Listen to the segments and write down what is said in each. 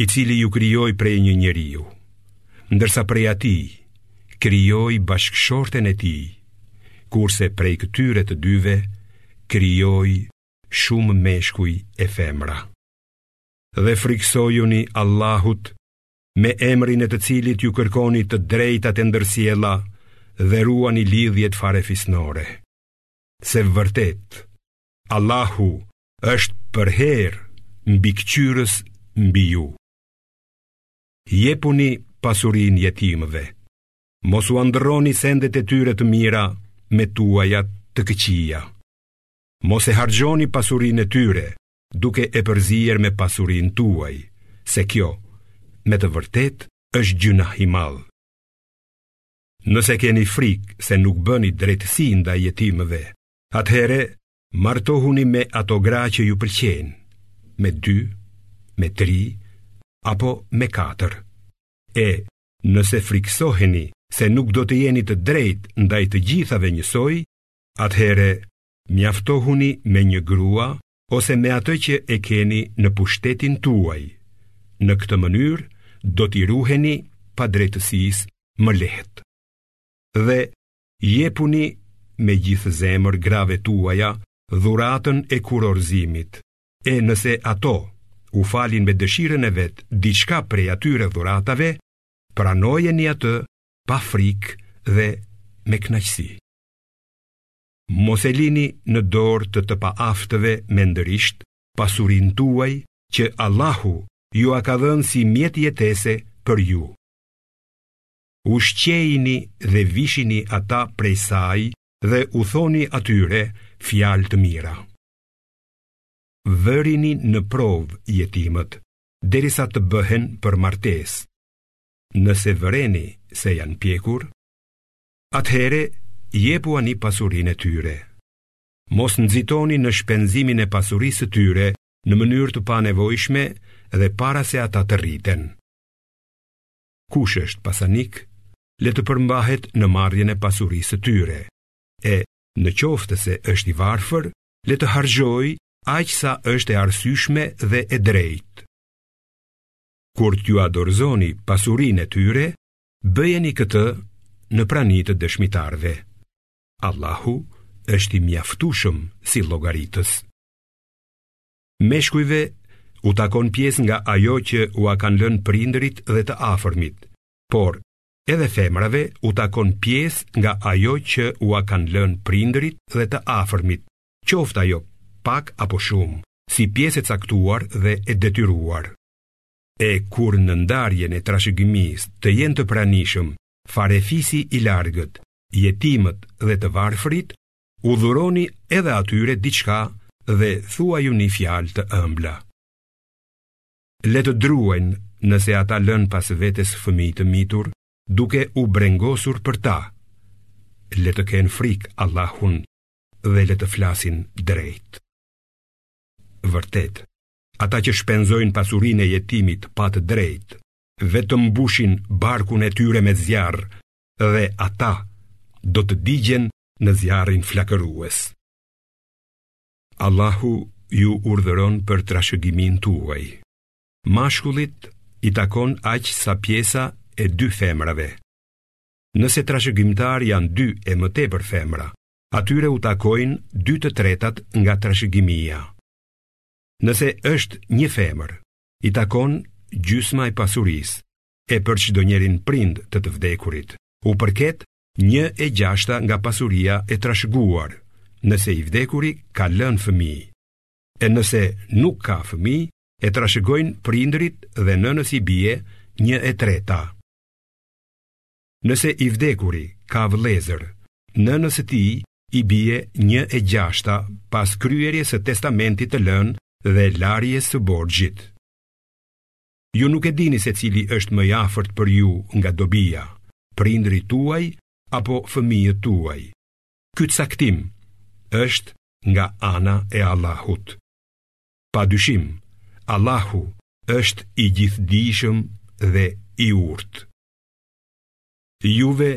i cili ju krijoi prej një njeriu, ndërsa prej atij krijoi bashkëshorten e tij, kurse prej këtyre të dyve krijoi shumë meshkuj e femra. Dhe frikësojuni Allahut me emrin e të cilit ju kërkoni të drejtat e ndërsjella dhe ruani lidhjet farefisnore. Se vërtet, Allahu është përherë mbikëqyrës mbi ju. Jepuni pasurinë jetimëve, mos ua ndërroni sendet e tyre të mira me tuaja të këqija. Mos e harxhoni pasurinë e tyre duke e përzier me pasurinë tuaj, se kjo, me të vërtetë, është gjynah i madh. Nëse keni frikë se nuk bëni drejtësi ndaj jetimëve, atëherë Martohuni me ato gra që ju pëlqejnë, me dy, me tri apo me katër. E nëse frikësoheni se nuk do të jeni të drejtë ndaj të gjithave njësoj, atëherë mjaftohuni me një grua ose me atë që e keni në pushtetin tuaj. Në këtë mënyrë do t'i ruheni padrejtësisë më lehtë. Dhe Jepuni me gjithë zemër grave tuaja dhuratën e kurorëzimit, e nëse ato u falin me dëshirën e vet diçka prej atyre dhuratave, pranojeni atë pa frikë dhe me kënaqësi. Mos e lini në dorë të të paaftëve mendërisht pasurinë tuaj që Allahu jua ka dhënë si mjet jetese për ju. Ushqejini dhe vishini ata prej saj dhe u thoni atyre fjalë të mira. Vërini në provë jetimët, derisa të bëhen për martesë. Nëse vëreni se janë pjekur, atëherë jepuani pasurinë e tyre. Mos nxitoni në shpenzimin e pasurisë së tyre në mënyrë të panevojshme dhe para se ata të rriten. Kush është pasanik, le të përmbahet në marrjen e pasurisë së tyre. E në qoftë se është i varfër, le të harxhojë aq sa është e arsyeshme dhe e drejtë. Kur t'ua dorëzoni pasurinë e tyre, bëjeni këtë në prani të dëshmitarëve. Allahu është i mjaftueshëm si llogaritës. Meshkujve u takon pjesë nga ajo që ua kanë lënë prindërit dhe të afërmit, por edhe femrave u takon pjesë nga ajo që ua kanë lënë prindërit dhe të afërmit, qoftë ajo pak apo shumë, si pjesë e caktuar dhe e detyruar. E kur në ndarjen e trashëgimisë të jenë të pranishëm farefisi i largët, jetimët dhe të varfërit, u dhuroni edhe atyre diçka dhe thuajuni fjalë të ëmbla. Le të druajnë nëse ata lënë pas vetes fëmijë të mitur, duke u brengosur për ta. Le të kenë frikë Allahun dhe le të flasin drejt. Vërtet, ata që shpenzojnë pasurinë e jetimit pa të drejtë, vetëm mbushin barkun e tyre me zjarr dhe ata do të digjen në zjarrin flakërues. Allahu ju urdhëron për trashëgiminë tuaj. Mashkullit i takon aq sa pjesa e dy femrave. Nëse trashëgimtarë janë dy e më tepër femra, atyre u takojnë dy të tretat nga trashëgimia. Nëse është një femër, i takon gjysma e pasurisë, e për çdonjërin prind të të vdekurit, u përket një e gjashta nga pasuria e trashëguar, nëse i vdekuri ka lënë fëmijë. E nëse nuk ka fëmijë, e trashëgojnë prindërit dhe nënës i bie një e treta. Nëse i vdekuri ka vëllezër, nënës së tij i bie një e gjashta pas kryerjes së testamentit të lënë dhe larjes së borxhit. Ju nuk e dini se cili është më i afërt për ju nga dobia, prindërit tuaj apo fëmijët tuaj. Ky caktim është nga ana e Allahut. Pa dyshim, Allahu është i gjithdijshëm dhe i urtë. Juve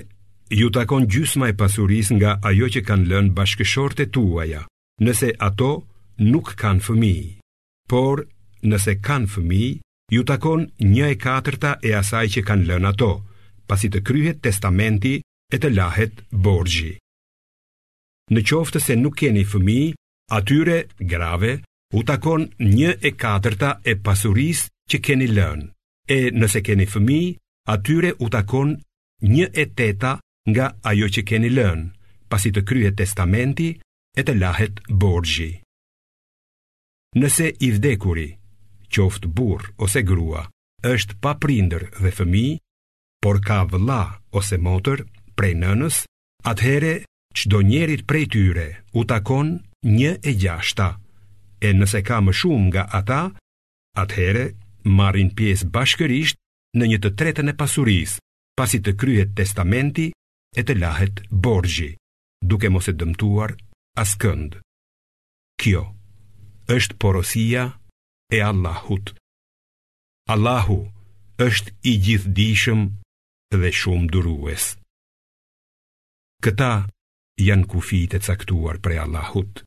ju takon gjysma e pasurisë nga ajo që kanë lënë bashkëshortet tuaja, nëse ato nuk kanë fëmijë. Por, nëse kanë fëmijë, ju takon një e katërta e asaj që kanë lënë ato, pasi të kryhet testamenti e të lahet borxhi. Në qoftë se nuk keni fëmijë, atyre grave u takon një e katërta e pasurisë që keni lënë, e nëse keni fëmijë, atyre u takon një e teta nga ajo që keni lënë, pasi të kryhet testamenti e të lahet borxhi. Nëse i vdekuri, qoftë burrë ose grua, është pa prindër dhe fëmijë, por ka vëlla ose motër prej nënës, atëherë çdo njërit prej tyre u takon një e gjashta, e nëse ka më shumë nga ata, atëherë marrin pjesë bashkërisht në një të tretën e pasurisë, pasi të kryhet testamenti e të lahet borxhi, duke mos e dëmtuar askënd. Kjo është porosia e Allahut. Allahu është i gjithëdijshëm dhe shumë durues. Këta janë kufijtë e caktuar prej Allahut.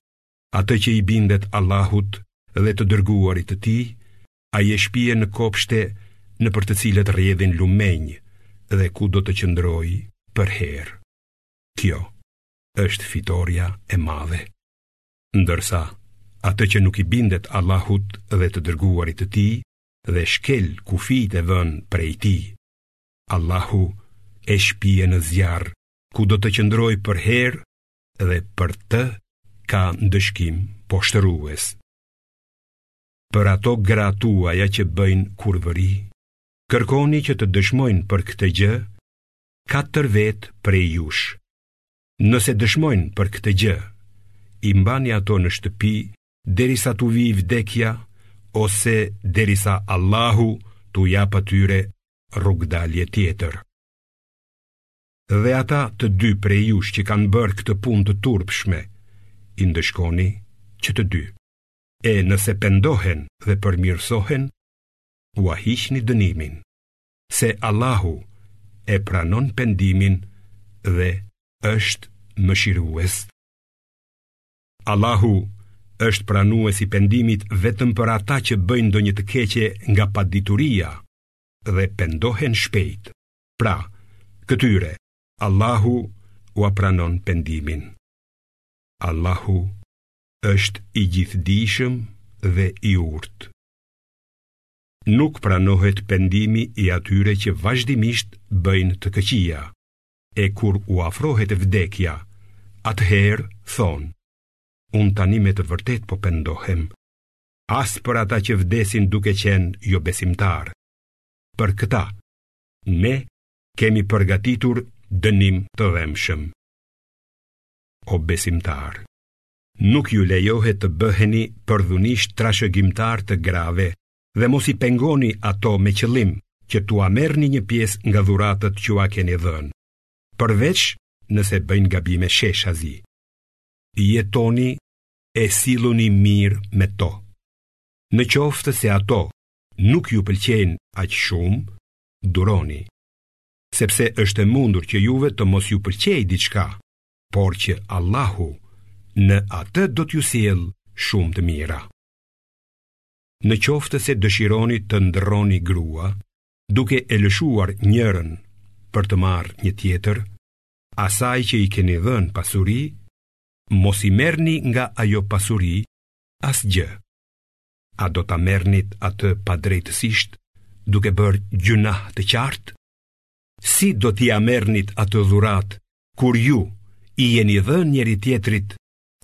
Atë që i bindet Allahut dhe të dërguarit të tij, ai e shpie në kopshte nëpër të cilët rrjedhin lumenj dhe ku do të qëndrojë përherë. Kjo është fitorja e madhe. Ndërsa, atë që nuk i bindet Allahut dhe të dërguarit të tij dhe shkel kufijtë e vënë prej tij, Allahu e shpie në zjarr ku do të qëndrojë përherë dhe për të ka ndëshkim poshtërues. Për ato gra tuaja që bëjnë kurvëri, kërkoni që të dëshmojnë për këtë gjë, katër vetë prej jush. Nëse dëshmojnë për këtë gjë, i mbani ato në shtëpi derisa t'u vijë vdekja ose derisa Allahu t'u japë atyre rrugëdalje tjetër. Dhe ata të dy prej jush që kanë bërë këtë punë të turpshme, i ndëshkoni që të dy. E nëse pendohen dhe përmirësohen, ua hiqni dënimin. se Allahu e pranon pendimin dhe është mëshirues. Allahu është pranues i pendimit vetëm për ata që bëjnë ndonjë të keqe nga padituria dhe pendohen shpejt. Pra, këtyre Allahu ua pranon pendimin. Allahu është i gjithëdijshëm dhe i urtë. Nuk pranohet pendimi i atyre që vazhdimisht bëjnë të këqija, e kur u afrohet vdekja, atëherë thonë, unë tani me të vërtetë po pendohem, as për ata që vdesin duke qenë jobesimtarë. Për këta, ne kemi përgatitur dënim të dhembshëm. O besimtarë, Nuk ju lejohet të bëheni përdhunisht trashëgimtarë të grave dhe mos i pengoni ato me qëllim që t'ua merrni një pjesë nga dhuratat që ua keni dhënë, përveç nëse bëjnë gabime sheshazi. Jetoni e silluni mirë me to. Në qoftë se ato nuk ju pëlqejnë aq shumë, duroni. Sepse është e mundur që juve të mos ju pëlqejë diçka, por që Allahu në atë do t'ju sjellë shumë të mira. Në qoftë se dëshironi të ndërroni grua, duke e lëshuar njërën për të marrë një tjetër, asaj që i keni dhënë pasuri, mos i merrni nga ajo pasuri asgjë. A do ta merrnit atë padrejtësisht duke bërë gjynah të qartë? Si do t'ia merrnit atë dhuratë kur ju i jeni dhënë njëri-tjetrit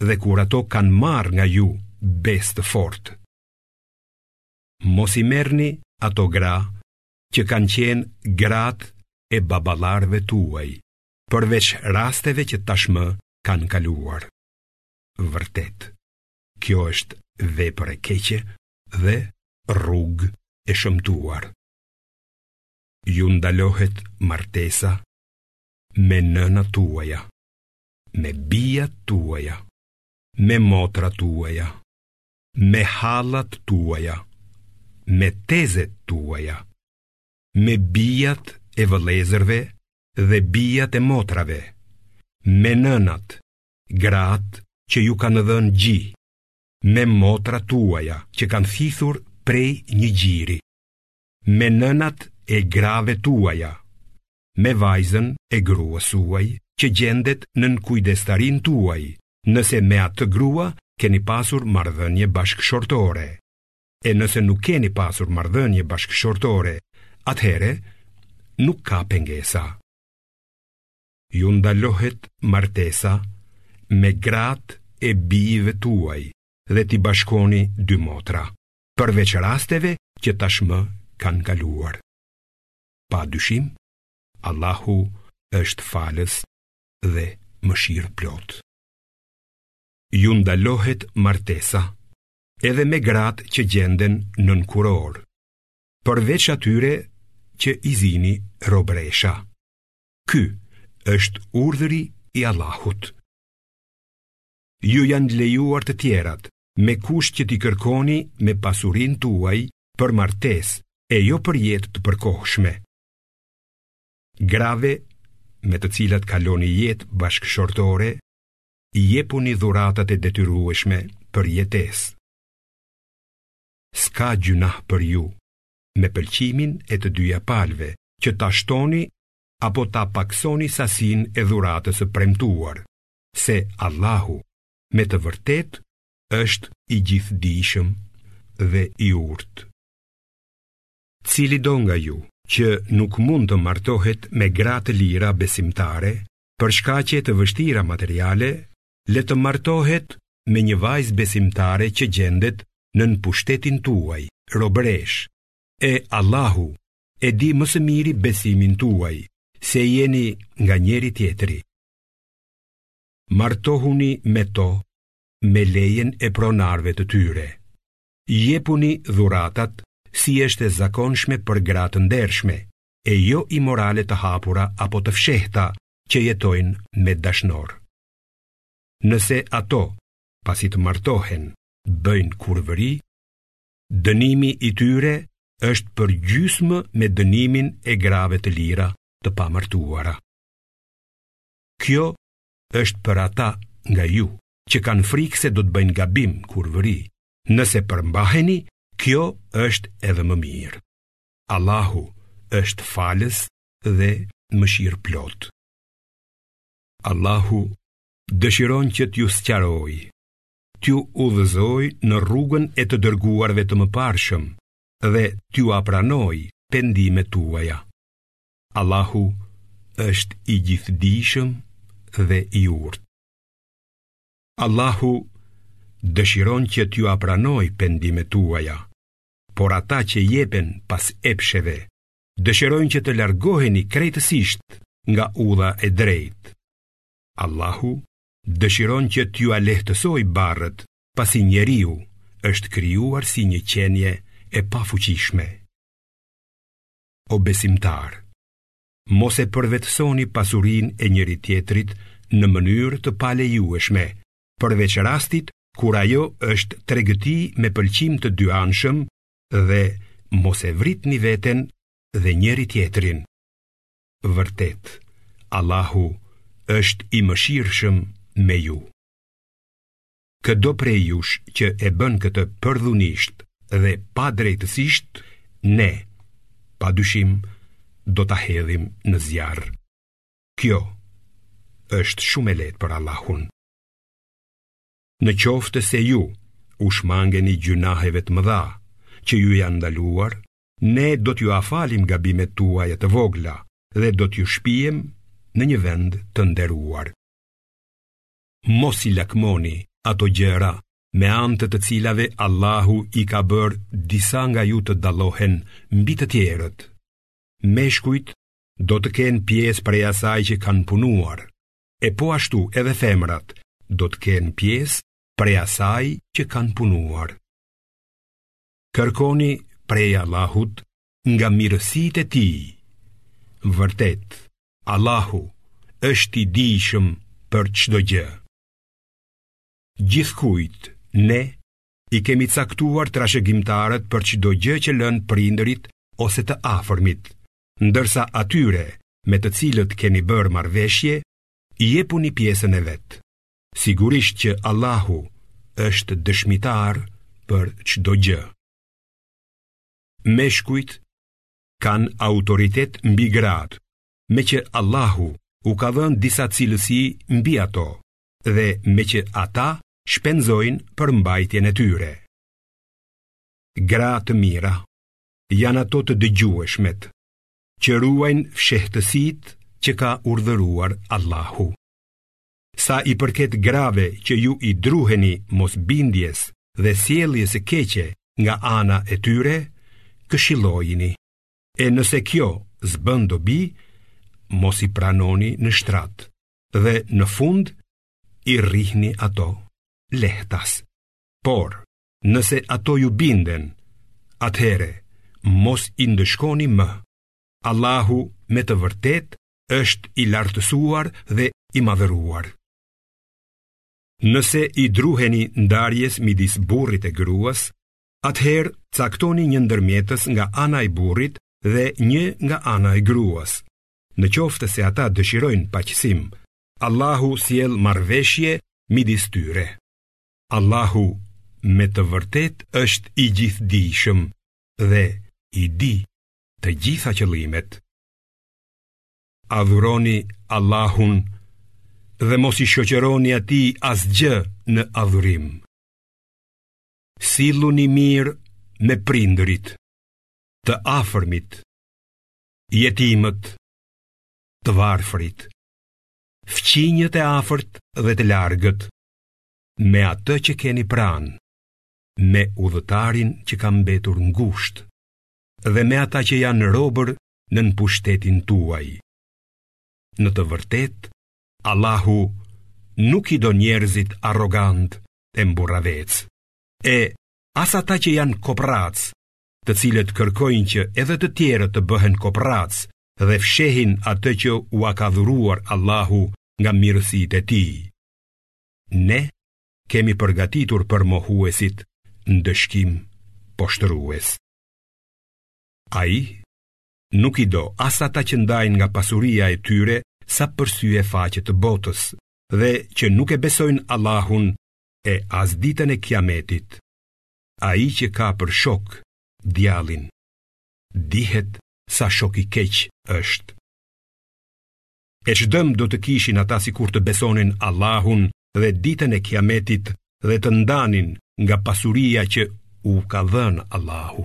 dhe kur ato kanë marrë nga ju besë të fortë? Mos i merrni ato gra që kanë qenë gratë e baballarëve tuaj, përveç rasteve që tashmë kanë kaluar. Vërtet, kjo është vepër e keqe dhe rrugë e shëmtuar. Ju ndalohet martesa me nënat tuaja, me bijat tuaja, me motrat tuaja, me hallat tuaja, me tezet tuaja, me bijat e vëllezërve dhe bijat e motrave, me nënat, gratë që ju kanë dhënë gji, me motrat tuaja që kanë thithur prej një gjiri. me nënat e grave tuaja, me vajzën e gruas suaj që gjendet nën kujdestarinë tuaj, nëse me atë grua keni pasur marrëdhënie bashkëshortore. E nëse nuk keni pasur marrëdhënie bashkëshortore, atëherë nuk ka pengesa. Ju ndalohet martesa me gratë e bijve tuaj dhe t'i bashkoni dy motra. përveç rasteve që tashmë kanë kaluar. Pa dyshim, Allahu është falës dhe mëshirëplotë. Ju ndalohet martesa edhe me gratë që gjenden nën kurorë, përveç atyre që i zini robëresha. Ky është urdhëri i Allahut. Ju janë lejuar të tjerat, me kusht që t'i kërkoni me pasurinë tuaj për martesë e jo për jetë të përkohshme. Grave me të cilat kaloni jetë bashkëshortore, i jepuni dhuratat e detyrueshme për jetesë. S'ka gjynah për ju, me pëlqimin e të dyja palëve, që ta shtoni apo ta pakësoni sasinë e dhuratës së premtuar, se Allahu me të vërtetë është i gjithdijshëm dhe i urtë. Cilido nga ju që nuk mund të martohet me gra të lira besimtare, për shkaqe të vështira materiale, le të martohet me një vajzë besimtare që gjendet nën pushtetin tuaj, robëreshë, e Allahu e di më së miri besimin tuaj, se jeni nga njëri-tjetri. Martohuni me to me lejen e pronarëve të tyre. Jepuni dhuratat si është e zakonshme për gra të ndershme, e jo imorale të hapura apo të fshehta që jetojnë me dashnorë. Nëse ato, pasi të martohen, bëjnë kurvëri, dënimi i tyre është përgjysmë me dënimin e grave të lira të pamartuara. Kjo është për ata nga ju që kanë frikë se do të bëjnë gabim kurvëri. Nëse përmbaheni, kjo është edhe më mirë. Allahu është falës dhe mëshirëplotë. Allahu dëshiron që t'ju sqarojë, t'ju udhëzojë në rrugën e të dërguarve të mëparshëm dhe t'jua pranojë pendimet tuaja. Allahu është i gjithdijshëm dhe i urtë. Allahu dëshiron që t'jua pranojë pendimet tuaja, por ata që jepen pas epsheve, dëshirojnë që të largoheni krejtësisht nga udha e drejtë. Allahu dëshiron që t'jua lehtësojë barrët, pasi njeriu është krijuar si një qenie e pafuqishme. O besimtarë, mos e përvetësoni pasurinë e njëri-tjetrit në mënyrë të palejueshme, përveç rastit kur ajo është tregti me pëlqim të dyanshëm dhe mos e vritni veten dhe njëri-tjetrin. Vërtet, Allahu është i mëshirshëm me ju. Këdo prej jush që e bën këtë përdhunisht dhe padrejtësisht, ne, pa dyshim, do ta hedhim në zjarr. Kjo është shumë e lehtë për Allahun. Në qoftë se ju u shmangeni gjynaheve të mëdha që ju janë ndaluar, ne do t'jua falim gabimet tuaja të vogla dhe do t'ju shpiem në një vend të nderuar. mos i lakmoni ato gjëra me anë të të cilave Allahu i ka bërë disa nga ju të dallohen mbi të tjerët. Meshkujt do të kenë pjesë prej asaj që kanë punuar, e po ashtu edhe femrat do të kenë pjesë prej asaj që kanë punuar. Kërkoni prej Allahut nga mirësitë e tij. Vërtet, Allahu është i dijshëm për çdo gjë. Gjithkujt ne i kemi caktuar trashëgimtarët për çdo gjë që lënë prindërit ose të afërmit, ndërsa atyre me të cilët keni bërë marrëveshje, jepuni pjesën e vet. Sigurisht që Allahu është dëshmitar për çdo gjë. Meshkujt kanë autoritet mbi gratë, meqë Allahu u ka dhënë disa cilësi mbi ato dhe meqë ata shpenzojnë për mbajtjen e tyre. Gra të mira janë ato të dëgjueshmet, që ruajnë fshehtësitë që ka urdhëruar Allahu. Sa i përket grave që ju i druheni mosbindjes dhe sjelljes së keqe nga ana e tyre, këshillojini. E nëse kjo s'bën dobi, mos i pranoni në shtrat dhe në fund i rrihni ato lehtas. Por, nëse ato ju binden, atëherë mos i ndëshkoni më. Allahu me të vërtetë është i lartësuar dhe i madhëruar. Nëse i druheni ndarjes midis burrit e gruas, atëherë caktoni një ndërmjetës nga ana e burrit dhe një nga ana e gruas. Në qoftë se ata dëshirojnë paqësim, Allahu sjell marrëveshje midis tyre. Allahu me të vërtetë është i gjithëdijshëm dhe i di të gjitha qëllimet. Adhuroni Allahun dhe mos i shoqëroni atij asgjë në adhurim. Silluni mirë me prindërit, të afërmit, jetimët, të varfërit, fqinjët e afërt dhe të largët, me atë që keni pranë, me udhëtarin që ka mbetur ngushtë, dhe me ata që janë robër nën pushtetin tuaj. Në të vërtetë, Allahu nuk i do njerëzit arrogantë e mburravecë. E as ata që janë koprracë, të cilët kërkojnë që edhe të tjerë të bëhen koprracë dhe fshehin atë që ua ka dhuruar Allahu nga mirësitë e tij. Ne kemi përgatitur për mohuesit ndëshkim poshtërues. Ai nuk i do as ata që ndajnë nga pasuria e tyre sa për sy e faqe të botës dhe që nuk e besojnë Allahun e as ditën e kiametit. Ai që ka për shok djallin, dihet sa shok i keq është. E ç'dëm do të kishin ata sikur të besonin Allahun dhe ditën e kiametit dhe të ndanin nga pasuria që u ka dhënë Allahu.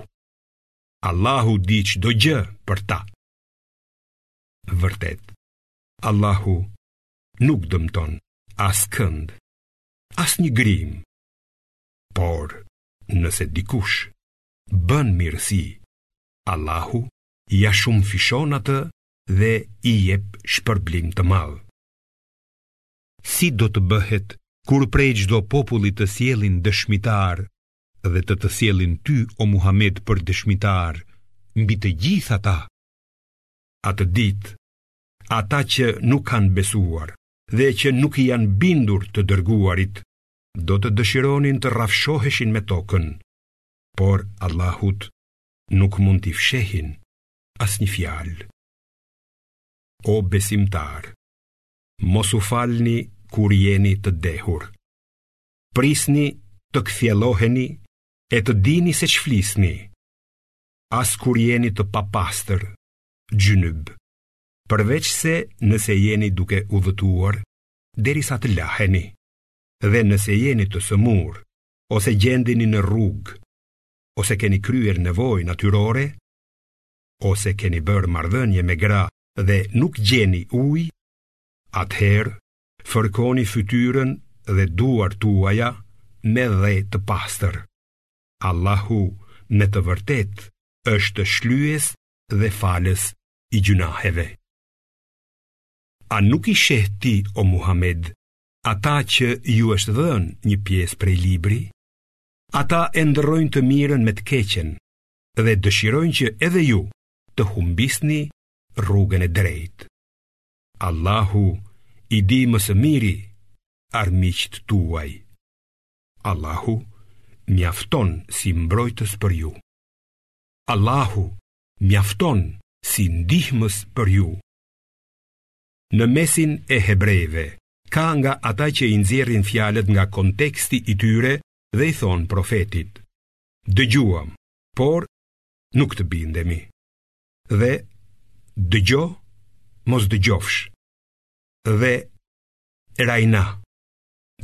Allahu di çdo gjë për ta. Vërtet, Allahu nuk dëmton askënd, asnjë grimë, por nëse dikush bën mirësi, Allahu ia shumëfishon atë dhe i jep shpërblim të madh. Si do të bëhet kur prej çdo populli të sjellim dëshmitarë dhe të të sjellim ty o Muhamed për dëshmitar mbi të gjithë ata. Atë ditë, ata që nuk kanë besuar dhe që nuk i janë bindur të dërguarit, do të dëshironin të rrafshoheshin me tokën, por Allahut nuk mund t'i fshehin asnjë fjalë. O besimtarë, mos u falni kur jeni të dehur. prisni të kthjelloheni e të dini se ç'flisni. As kur jeni të papastër, xhynyb, përveçse nëse jeni duke udhëtuar, derisa të laheni, dhe nëse jeni të sëmurë, ose gjendeni në rrugë, ose keni kryer nevojë natyrore, ose keni bërë marrëdhënie me gra dhe nuk gjeni ujë, atëherë Fërkoni fytyrën dhe duart tuaja me dhe të pastër. Allahu me të vërtetë është shlyes dhe falës i gjynaheve. A nuk i sheh ti o Muhammed ata që ju është dhënë një pjesë prej libri? Ata e ndërrojnë të mirën me të keqen dhe dëshirojnë që edhe ju të humbisni rrugën e drejtë. Allahu i di më së miri armiqtë tuaj. Allahu mjafton si mbrojtës për ju. Allahu mjafton si ndihmës për ju. Në mesin e hebrejve, ka nga ata që i nxjerrin fjalët nga konteksti i tyre dhe i thonë profetit: Dëgjuam, por nuk të bindemi. dhe dëgjo mos dëgjofsh dhe raina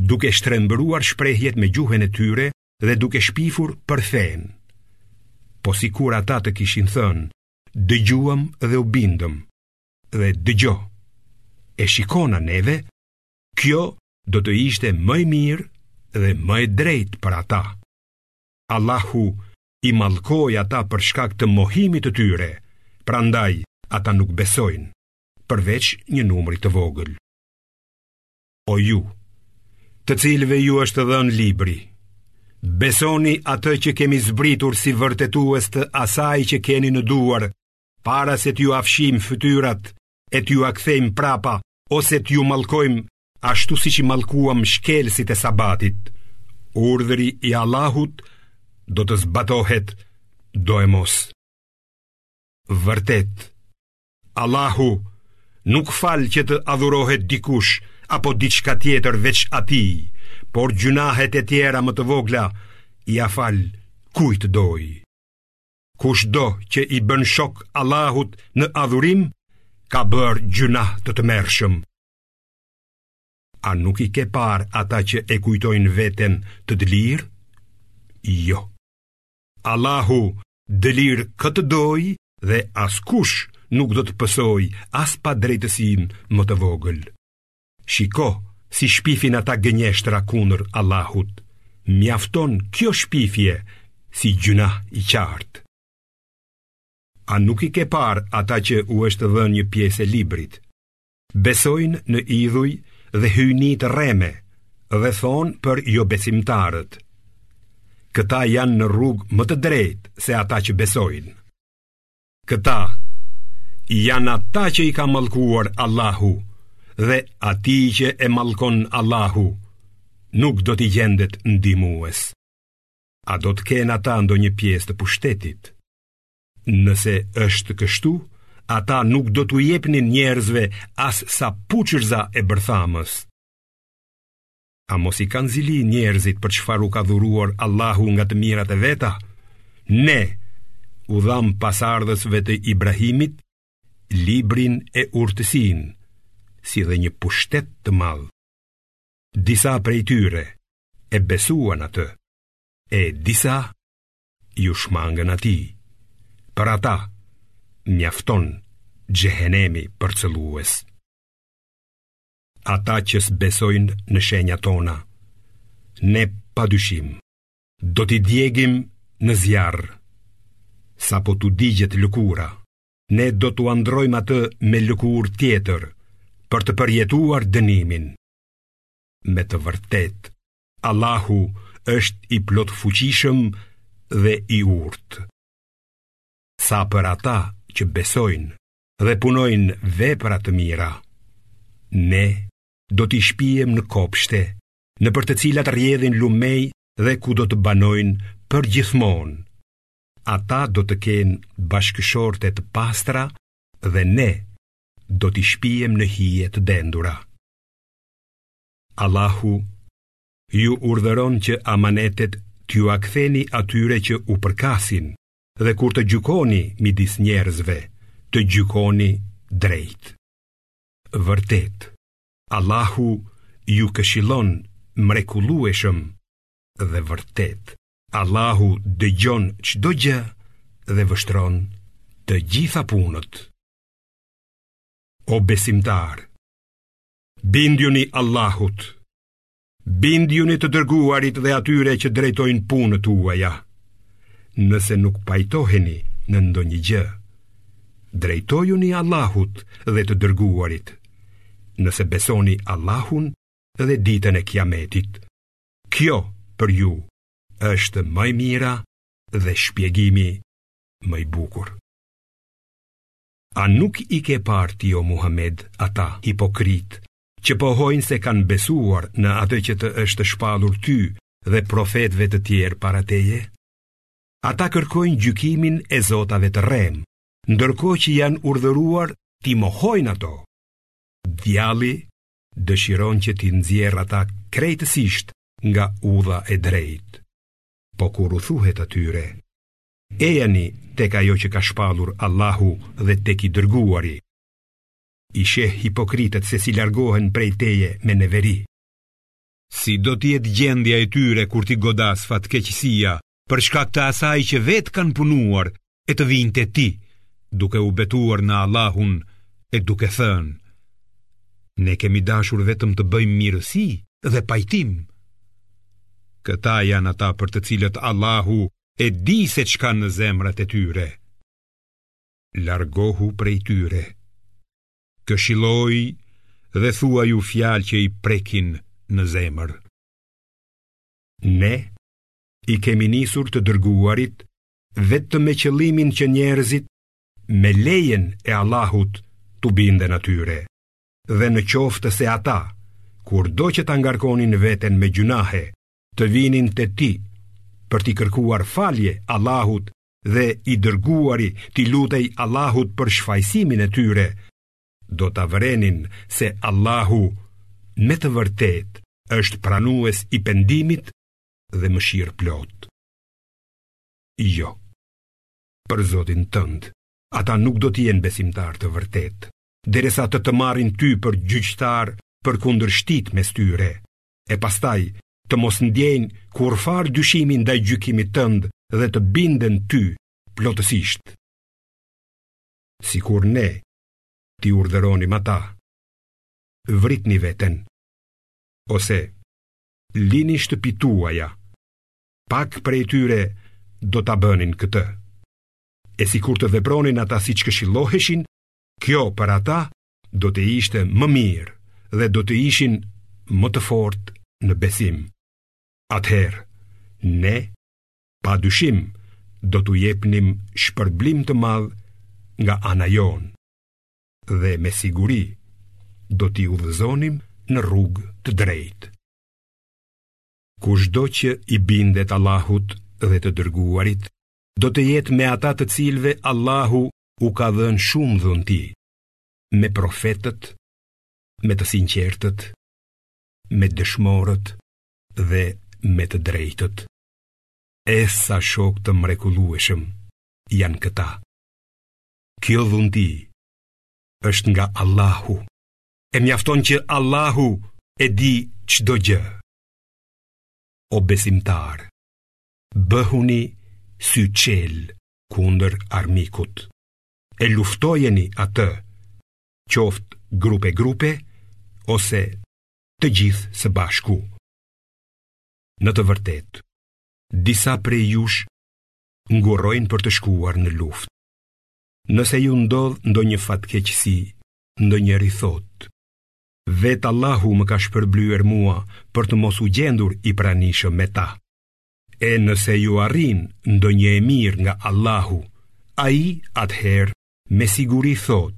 duke shtrembëruar shprehjet me gjuhën e tyre dhe duke shpifur për fenë po sikur ata të kishin thënë dëgjuam dhe u bindëm dhe dëgjo e shikona neve kjo do të ishte më e mirë dhe më e drejtë për ata Allahu i mallkoi ata për shkak të mohimit të tyre, prandaj ata nuk besojnë, përveç një numri të vogël. O ju, të cilëve ju është dhënë libri, besoni atë që kemi zbritur si vërtetues të asaj që keni në duar, para se t'jua fshijmë fytyrat e t'jua kthejmë prapa, ose t'ju mallkojmë ashtu siç i mallkuam shkelësit e sabatit, urdhri i Allahut do të zbatohet doemos. Vërtet, Allahu nuk fal që të adhurohet dikush apo diçka tjetër veç atij, por gjynahet e tjera më të vogla, ia fal kujt të dojë. Kushdo që i bën shok Allahut në adhurim, ka bërë gjynah të tmerrshëm. A nuk i ke parë ata që e kujtojnë veten të dëlirë? Jo. Allahu dëlir kë të dojë dhe askush nuk do të pësojë as padrejtësinë më të vogël. Shiko si shpifin ata gënjeshtra kundër Allahut. Mjafton kjo shpifje si gjynah i qartë. A nuk i ke parë ata që u është dhënë një pjesë e librit? Besojnë në idhuj dhe hyjni të rreme dhe thonë për jobesimtarët. Këta janë në rrugë më të drejtë se ata që besojnë. Këta janë ata që i ka mallkuar Allahu dhe atij që e mallkon Allahu nuk do t'i gjendet ndihmues. A do të kenë ata ndonjë pjesë të pushtetit? Nëse është kështu, ata nuk do t'u jepnin njerëzve as sa puçërza e bërthamës. A mos i kanë zili njerëzit për çfarë u ka dhuruar Allahu nga të mirat e veta? Ne u dhamë pasardhësve të Ibrahimit librin e urtësinë, si dhe një pushtet të madh. Disa prej tyre e besuan atë, e disa iu shmangën atij. Për ata, mjafton xhehenemi përcëllues. Ata që s'besojnë në shenjat tona, ne pa dyshim, do t'i djegim në zjarr, sapo t'u digjet lëkura, ne do t'ua ndrrojmë atë me lëkurë tjetër, për të përjetuar dënimin. Me të vërtetë, Allahu është i plotfuqishëm dhe i urtë. Sa për ata që besojnë dhe punojnë vepra të mira, ne do t'i shpijem në kopshte, nëpër të cilat rrjedhin lumej dhe ku do të banojnë përgjithmonë. Ata do të kenë bashkëshorte të pastra dhe ne do t'i shpijem në hije të dendura. Allahu ju urdhëron që amanetet t'jua ktheni atyre që u përkasin dhe kur të gjykoni midis njerëzve, të gjykoni drejt. Vërtet, Allahu ju këshilon mrekullueshëm dhe vërtet. Allahu dëgjon çdo gjë dhe vështron të gjitha punët. O besimtarë, Bindjuni Allahut, bindjuni të dërguarit dhe atyre që drejtojnë punët tuaja, nëse nuk pajtoheni në ndonjë gjë. Drejtojuni Allahut dhe të dërguarit, nëse besoni Allahun dhe ditën e kiametit. Kjo për ju është më e mira dhe shpjegimi më i bukur. A nuk i ke parë ti o Muhamed ata hipokritë që pohojnë se kanë besuar në atë që të është shpallur ty dhe profetëve të tjerë para teje? Ata kërkojnë gjykimin e zotave të rremë, ndërkohë që janë urdhëruar t'i mohojnë ato. Djalli dëshiron që t'i nxjerrë ata krejtësisht nga udha e drejtë. Po kur u thuhet atyre, Ejani tek ajo që ka shpallur Allahu dhe tek i dërguari. I sheh hipokritët se si largohen prej teje me neveri. Si do të jetë gjendja e tyre kur t'i godasë fatkeqësia për shkak të asaj që vetë kanë punuar e të vijnë te ti, duke u betuar në Allahun e duke thënë: Ne kemi dashur vetëm të bëjmë mirësi dhe pajtim. Këta janë ata për të cilët Allahu e di se ç'ka në zemrat e tyre. Largohu prej tyre. Këshilloji dhe thuaju fjalë që i prekin në zemër. Ne i kemi nisur të dërguarit vetëm me qëllimin që njerëzit me lejen e Allahut t'u binden atyre dhe në qoftë se ata kurdo që ta ngarkonin veten me gjynahe të vinin te ti për t'i kërkuar falje Allahut dhe i dërguari t'i lutej Allahut për shfajsimin e tyre, do ta vërenin se Allahu me të vërtetë është pranues i pendimit dhe mëshirëplotë. Jo, për zotin tënd, ata nuk do të jenë besimtarë të vërtetë, derisa të të marrin ty për gjyqtar për kundërshtitë mes tyre, e pastaj të mos ndiejnë kurrfarë dyshimi ndaj gjykimit tënd dhe të binden ty plotësisht. Sikur ne t'i urdhëronim ata, vritni veten, ose lini shtëpitë tuaja, pak prej tyre do ta bënin këtë. E sikur të vepronin ata siç këshilloheshin, kjo për ata do të ishte më mirë dhe do të ishin më të fortë në besim. Atëherë, ne, pa dyshim, do t'u jepnim shpërblim të madh nga ana jonë dhe me siguri do t'i udhëzonim në rrugë të drejtë. Kushdo që i bindet Allahut dhe të dërguarit, do të jetë me ata të cilëve Allahu u ka dhënë shumë dhunti. me profetët, me të sinqertët, me dëshmorët dhe me të drejtët. E sa shokë të mrekullueshëm janë këta. Kjo dhunti është nga Allahu. E mjafton që Allahu e di çdo gjë. O besimtarë, bëhuni syçelë kundër armikut. e luftojeni atë, qoftë grupe grupe ose të gjithë së bashku. Në të vërtetë, disa prej jush ngurojnë për të shkuar në luftë. Nëse ju ndodh ndonjë fatkeqësi, ndonjëri thotë, vetë Allahu më ka shpërblyer mua për të mos u gjendur i pranishëm me ta. E nëse ju arrin ndonjë e mirë nga Allahu, ai atëherë me siguri thotë,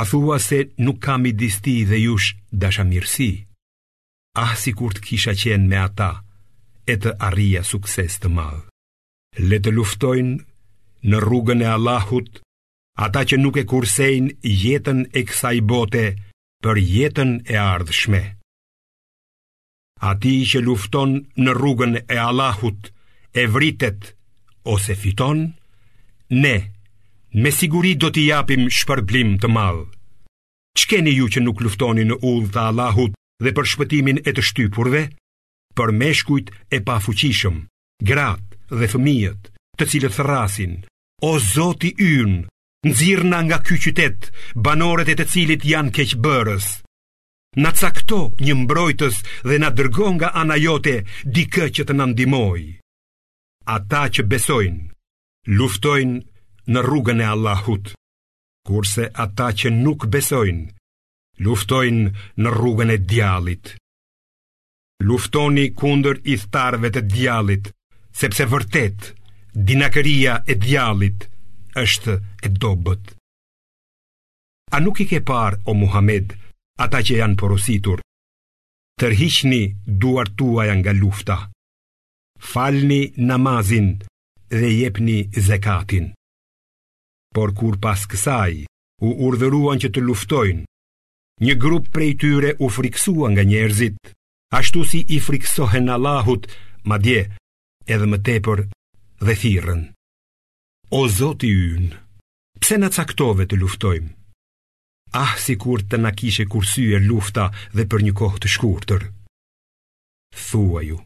a thua se nuk ka midis tij dhe jush dashamirësi, ah sikur të kisha qenë me ata e të arrija sukses të madh. Le të luftojnë në rrugën e Allahut, ata që nuk e kursejnë jetën e kësaj bote për jetën e ardhshme. Atij që lufton në rrugën e Allahut e vritet ose fiton, ne me siguri do t'i japim shpërblim të madh. Ç'keni ju që nuk luftoni në udhë të Allahut dhe për shpëtimin e të shtypurve? Për meshkujt e pafuqishëm, gratë dhe fëmijët, të cilët thërrasin, o zoti ynë, nxirrna nga ky qytet, banorët e të cilit janë keqbërës. Na cakto një mbrojtës dhe na dërgo nga ana jote dikë që të na ndihmojë. Ata që besojnë, luftojnë në rrugën e Allahut, kurse ata që nuk besojnë, luftojnë në rrugën e djallit. Luftoni kundër ithtarëve të djallit, sepse vërtet dinakëria e djallit është e dobët. A nuk i ke parë o Muhamed ata që janë porositur? Tërhiqni duart tuaja nga lufta. Falni namazin dhe jepni zekatin. Por kur pas kësaj u urdhëruan që të luftojnë, një grup prej tyre u frikësua nga njerëzit, ashtu si i frikësohen Allahut, madje edhe më tepër dhe thirrën: O Zoti ynë, Pse na caktove të luftojmë? Ah, sikur të na kishe kursyer lufta dhe për një kohë të shkurtër. Thuaju,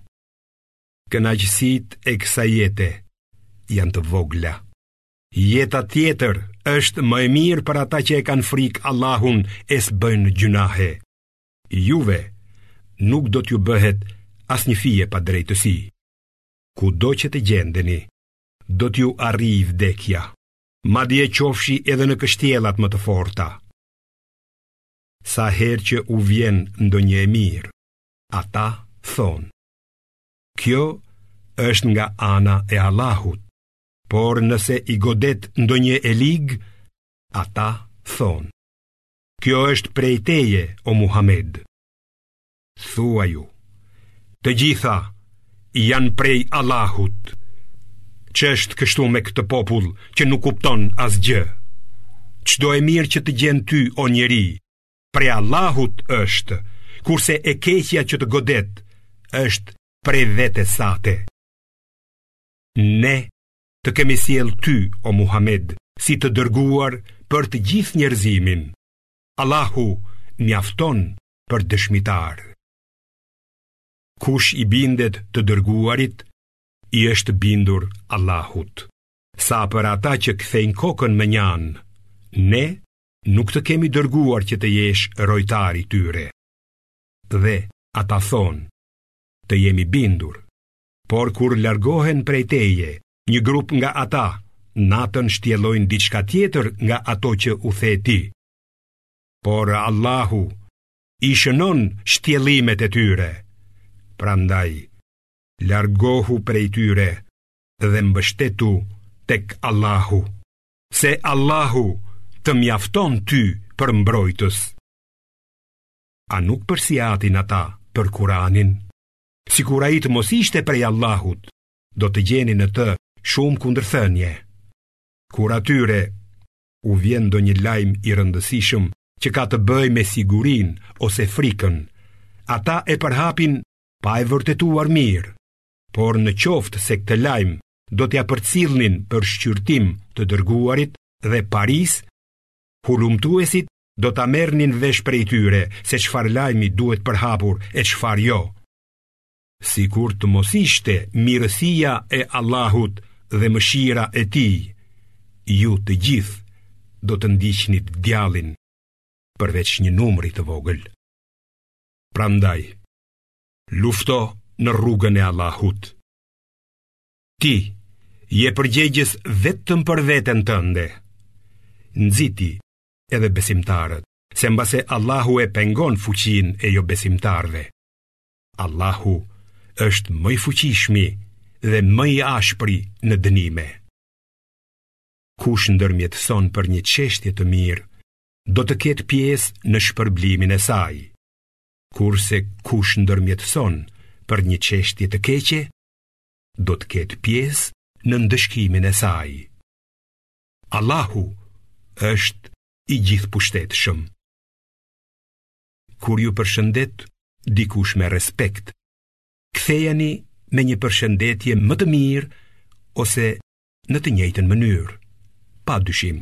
kënaqësitë e kësaj jete janë të vogla. Jeta tjetër është më e mirë për ata që e kanë frikë Allahun e s'bëjnë gjynahe. Juve nuk do t'ju bëhet asnjë fije padrejtësi. Kudo që të gjendeni, do t'ju arrijë vdekja, madje qofshi edhe në kështjellat më të forta. Sa herë që u vjen ndonjë e mirë, ata thonë: Kjo është nga ana e Allahut. Por nëse i godet ndonjë e ligë, ata thonë: Kjo është prej teje, o Muhammed. Thuaju, të gjitha janë prej Allahut, ç'është kështu me këtë popull që nuk kupton asgjë. Çdo e mirë që të gjen ty o njeri, prej Allahut është, kurse e keqja që të godet është prej vetes sate. Ne të kemi sjellë ty o Muhammed, si të dërguar për të gjithë njerëzimin. Allahu mjafton për dëshmitar. Kush i bindet të dërguarit, i është bindur Allahut. Sa për ata që kthejnë kokën mënjanë, ne nuk të kemi dërguar që të jesh rojtar i tyre. Dhe ata thonë, të jemi bindur, por kur largohen prej teje, një grup nga ata, natën shtjellojnë diçka tjetër nga ato që u the ti. por Allahu i shënon shtjellimet e tyre. Prandaj, largohu prej tyre dhe mbështetu tek Allahu, se Allahu të mjafton ty për mbrojtës. A nuk përsiatin ata për Kuranin? Sikur ai të mos ishte prej Allahut, do të gjenin në të shumë kundërthënie. Kur atyre u vjen ndonjë lajm i rëndësishëm që ka të bëjë me sigurinë ose frikën, ata e përhapin pa e vërtetuar mirë, por në qoftë se këtë lajm do t'ia përcillnin për shqyrtim të dërguarit dhe parisë, hulumtuesit do ta merrnin vesh prej tyre se çfarë lajmi duhet përhapur e çfarë jo. Sikur të mos ishte mirësia e Allahut dhe mëshira e tij, ju të gjithë do të ndiqnit djallin përveç një numri të vogël. Prandaj, lufto në rrugën e Allahut. Ti, je përgjegjës vetëm për veten tënde. Nxiti edhe besimtarët, se mbase Allahu e pengon fuqinë e jobesimtarëve. Allahu është më i fuqishmi dhe më i ashpri në dënime. Kush ndërmjetëson për një çështje të mirë, do të ketë pjesë në shpërblimin e saj. Kurse kush ndërmjetëson për një çështje të keqe, do të ketë pjesë në ndëshkimin e saj. Allahu është i gjithëpushtetshëm. Kur ju përshëndet dikush me respekt, kthejani me një përshëndetje më të mirë ose në të njëjtën mënyrë. Pa dyshim,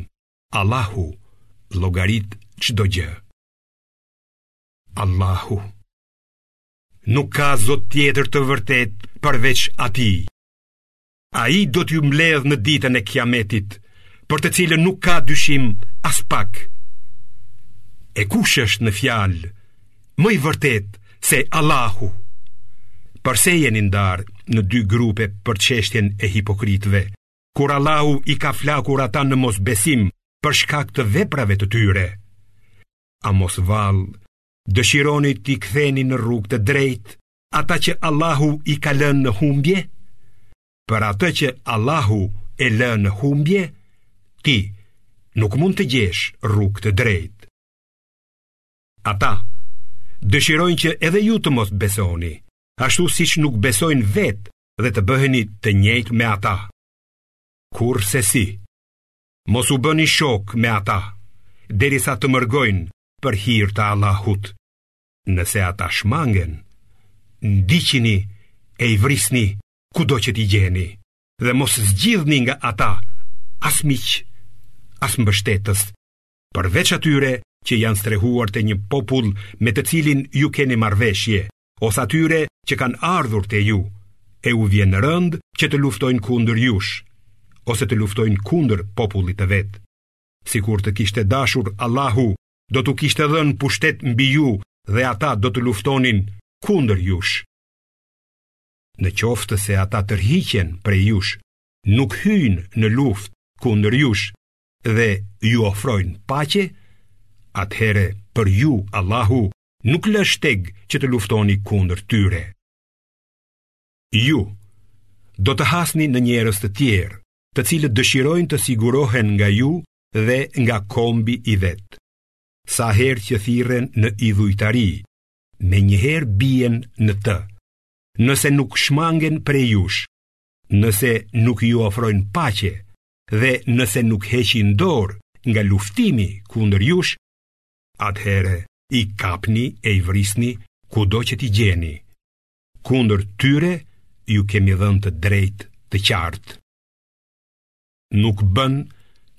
Allahu llogarit çdo gjë. Allahu Nuk ka zot tjetër të vërtetë përveç atij. Ai do t'ju mbledhë në ditën e Kiametit, për të cilën nuk ka dyshim aspak. E kush është në fjalë më i vërtetë se Allahu? Përse jeni ndarë në dy grupe për çështjen e hipokritëve? Kur Allahu i ka flakur ata në mosbesim për shkak të veprave të tyre, a mos vallë dëshironi t'i ktheni në rrugë të drejtë? ata që Allahu i ka lënë në humbje? Për atë që Allahu e lë në humbje, ti nuk mund të gjesh rrugë të drejtë. Ata dëshirojnë që edhe ju të mos besoni, ashtu siç nuk besojnë vetë dhe të bëheni të njëjtë me ata. Kurrsesi, mos u bëni shokë me ata, derisa të mërgojnë për hir të Allahut. Nëse ata shmangen, ndiqini e i vrisni kudo që t'i gjeni, dhe mos zgjidhni nga ata as miq, as mbështetës, përveç atyre që janë strehuar te një popull me të cilin ju keni marrëveshje, ose atyre që kanë ardhur te ju, e u vjen rëndë që të luftojnë kundër jush, ose të luftojnë kundër popullit të vet. Sikur të kishte dashur Allahu do t'u kishte dhënë pushtet mbi ju dhe ata do të luftonin kundër jush. Në qoftë se ata tërhiqen prej jush, nuk hyjnë në luftë kundër jush dhe ju ofrojnë paqe, atëherë për ju Allahu nuk lë shteg që të luftoni kundër tyre. Ju do të hasni në njerëz të tjerë, të cilët dëshirojnë të sigurohen nga ju dhe nga kombi i vet. Sa herë që thirren në idhujtari, menjëherë bien në të. Nëse nuk shmangen prej jush, nëse nuk ju ofrojnë paqe dhe nëse nuk heqin dorë nga luftimi kundër jush, atëherë i kapni e i vrisni kudo që t'i gjeni. Kundër tyre ju kemi dhënë të drejtë të qartë. nuk bën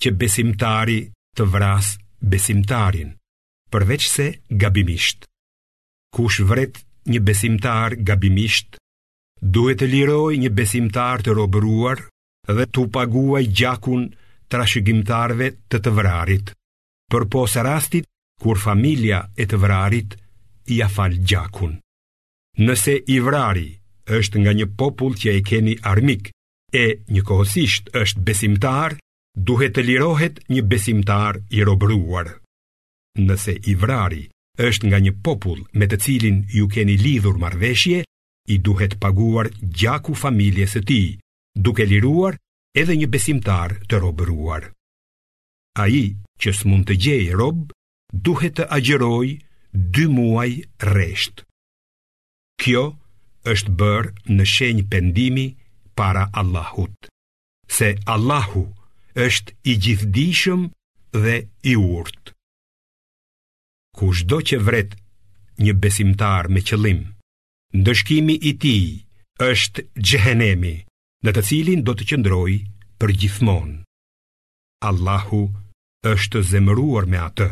që besimtari të vrasë besimtarin, përveçse gabimisht. Kush vret një besimtar gabimisht, duhet të lirojë një besimtar të robëruar dhe t'u paguajë gjakun trashëgimtarëve të të vrarit, përpos rastit kur familja e të vrarit ia fal gjakun. Nëse i vrari është nga një popull që e keni armik, e njëkohësisht është besimtar, duhet të lirohet një besimtar i robëruar. Nëse i vrari është nga një popull me të cilin ju keni lidhur marrëveshje, i duhet paguar gjaku familjes së tij, duke liruar edhe një besimtar të robëruar. Ai që s'mund të gjejë rob, duhet të agjërojë dy muaj rresht. Kjo është bërë në shenjë pendimi para Allahut, se Allahu është i gjithëdijshëm dhe i urtë. Kushdo që vret një besimtar me qëllim, ndëshkimi i tij është xhehenemi, në të cilin do të qëndrojë përgjithmonë. Allahu është zemëruar me atë,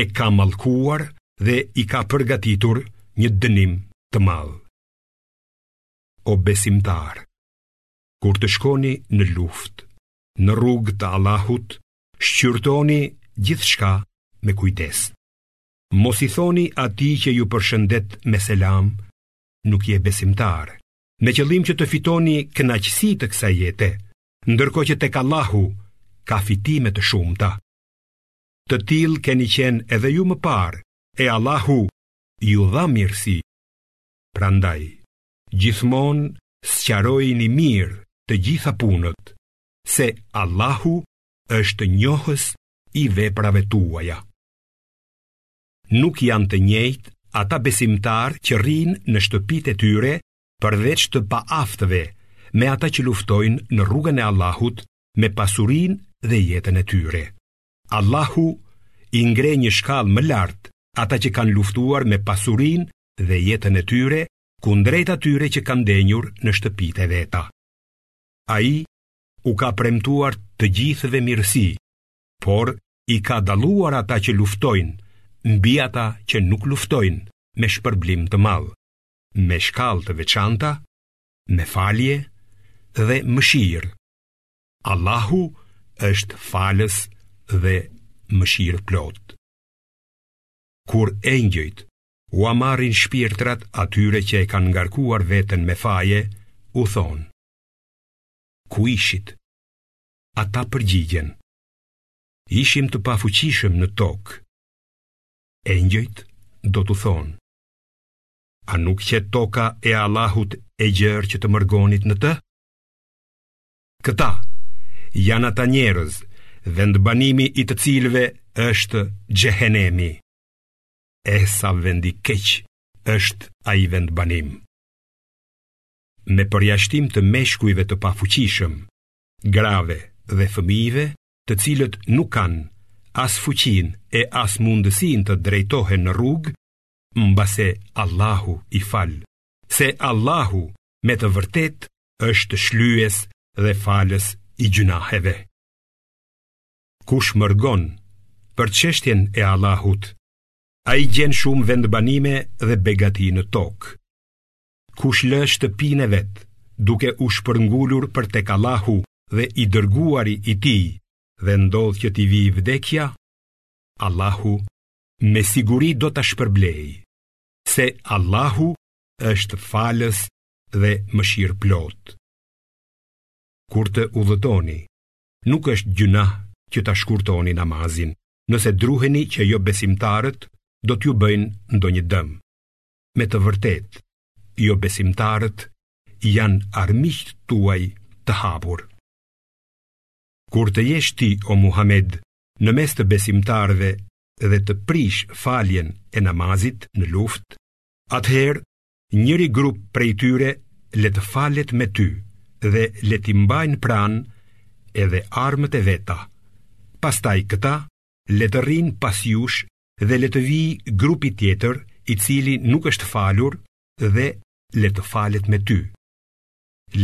e ka mallkuar dhe i ka përgatitur një dënim të madh. O besimtarë, kur të shkoni në luftë, në rrugë të Allahut, shqyrtoni gjithçka me kujdes. Mos i thoni atij që ju përshëndet me selam, nuk je besimtar, me qëllim që të fitoni kënaqësi të kësaj jete, ndërkohë që tek Allahu ka fitime të shumta. Të tillë keni qenë edhe ju më parë, e Allahu ju dha mirësi. Prandaj, gjithmonë sqarojini mirë të gjitha punët, se Allahu është njohës i veprave tuaja. Nuk janë të njëjtë ata besimtarë që rrinë në shtëpitë e tyre përveç të paaftëve, me ata që luftojnë në rrugën e Allahut me pasurinë dhe jetën e tyre. Allahu i ngre një shkallë më lart ata që kanë luftuar me pasurinë dhe jetën e tyre kundrejt atyre që kanë ndenjur në shtëpitë e veta. Ai u ka premtuar të gjithëve mirësi, por i ka dalluar ata që luftojnë, mbi ata që nuk luftojnë me shpërblim të madh, me shkallë të veçanta, me falje dhe mëshirë. Allahu është falës dhe mëshirëplotë. Kur engjëjt ua marrin shpirtrat atyre që e kanë ngarkuar veten me faje, u thonë, ku ishit? Ata përgjigjen, ishim të pafuqishëm në tokë. Engjëjt do t'u thonë, a nuk qe toka e Allahut e gjërë që të mërgonit në të? Këta janë ata njerëz vendbanimi i të cilëve është xhehenemi. E sa vend i keq është ai vendbanim. Me përjashtim të meshkujve të pafuqishëm, grave dhe fëmijëve, të cilët nuk kanë as fuqinë e as mundësinë të drejtohen në rrugë, mbase Allahu i fal, se Allahu me të vërtetë është shlyes dhe falës i gjynaheve. Kush mërgon për çështjen e Allahut, ai gjen shumë vendbanime dhe begati në tokë. Kush lë shtëpinë e vet, duke u shpërngulur për tek Allahu dhe i dërguari i tij dhe ndodh që t'i vijë vdekja, Allahu me siguri do ta shpërblejë, se Allahu është falës dhe mëshirëplotë. Kur të udhëtoni, nuk është gjynah që ta shkurtoni namazin, nëse druheni që jobesimtarët do t'ju bëjnë ndonjë dëm. Me të vërtetë, jobesimtarët janë armiq tuaj të hapur. Kur të jesh ti o Muhamed në mes të besimtarëve dhe të prijsh faljen e namazit në luftë, Atëherë, njëri grup prej tyre le të falet me ty dhe le t'i mbajnë pranë edhe armët e veta. Pastaj këta le të rrinë pas jush dhe le të vijë grupi tjetër i cili nuk është falur dhe le të falet me ty.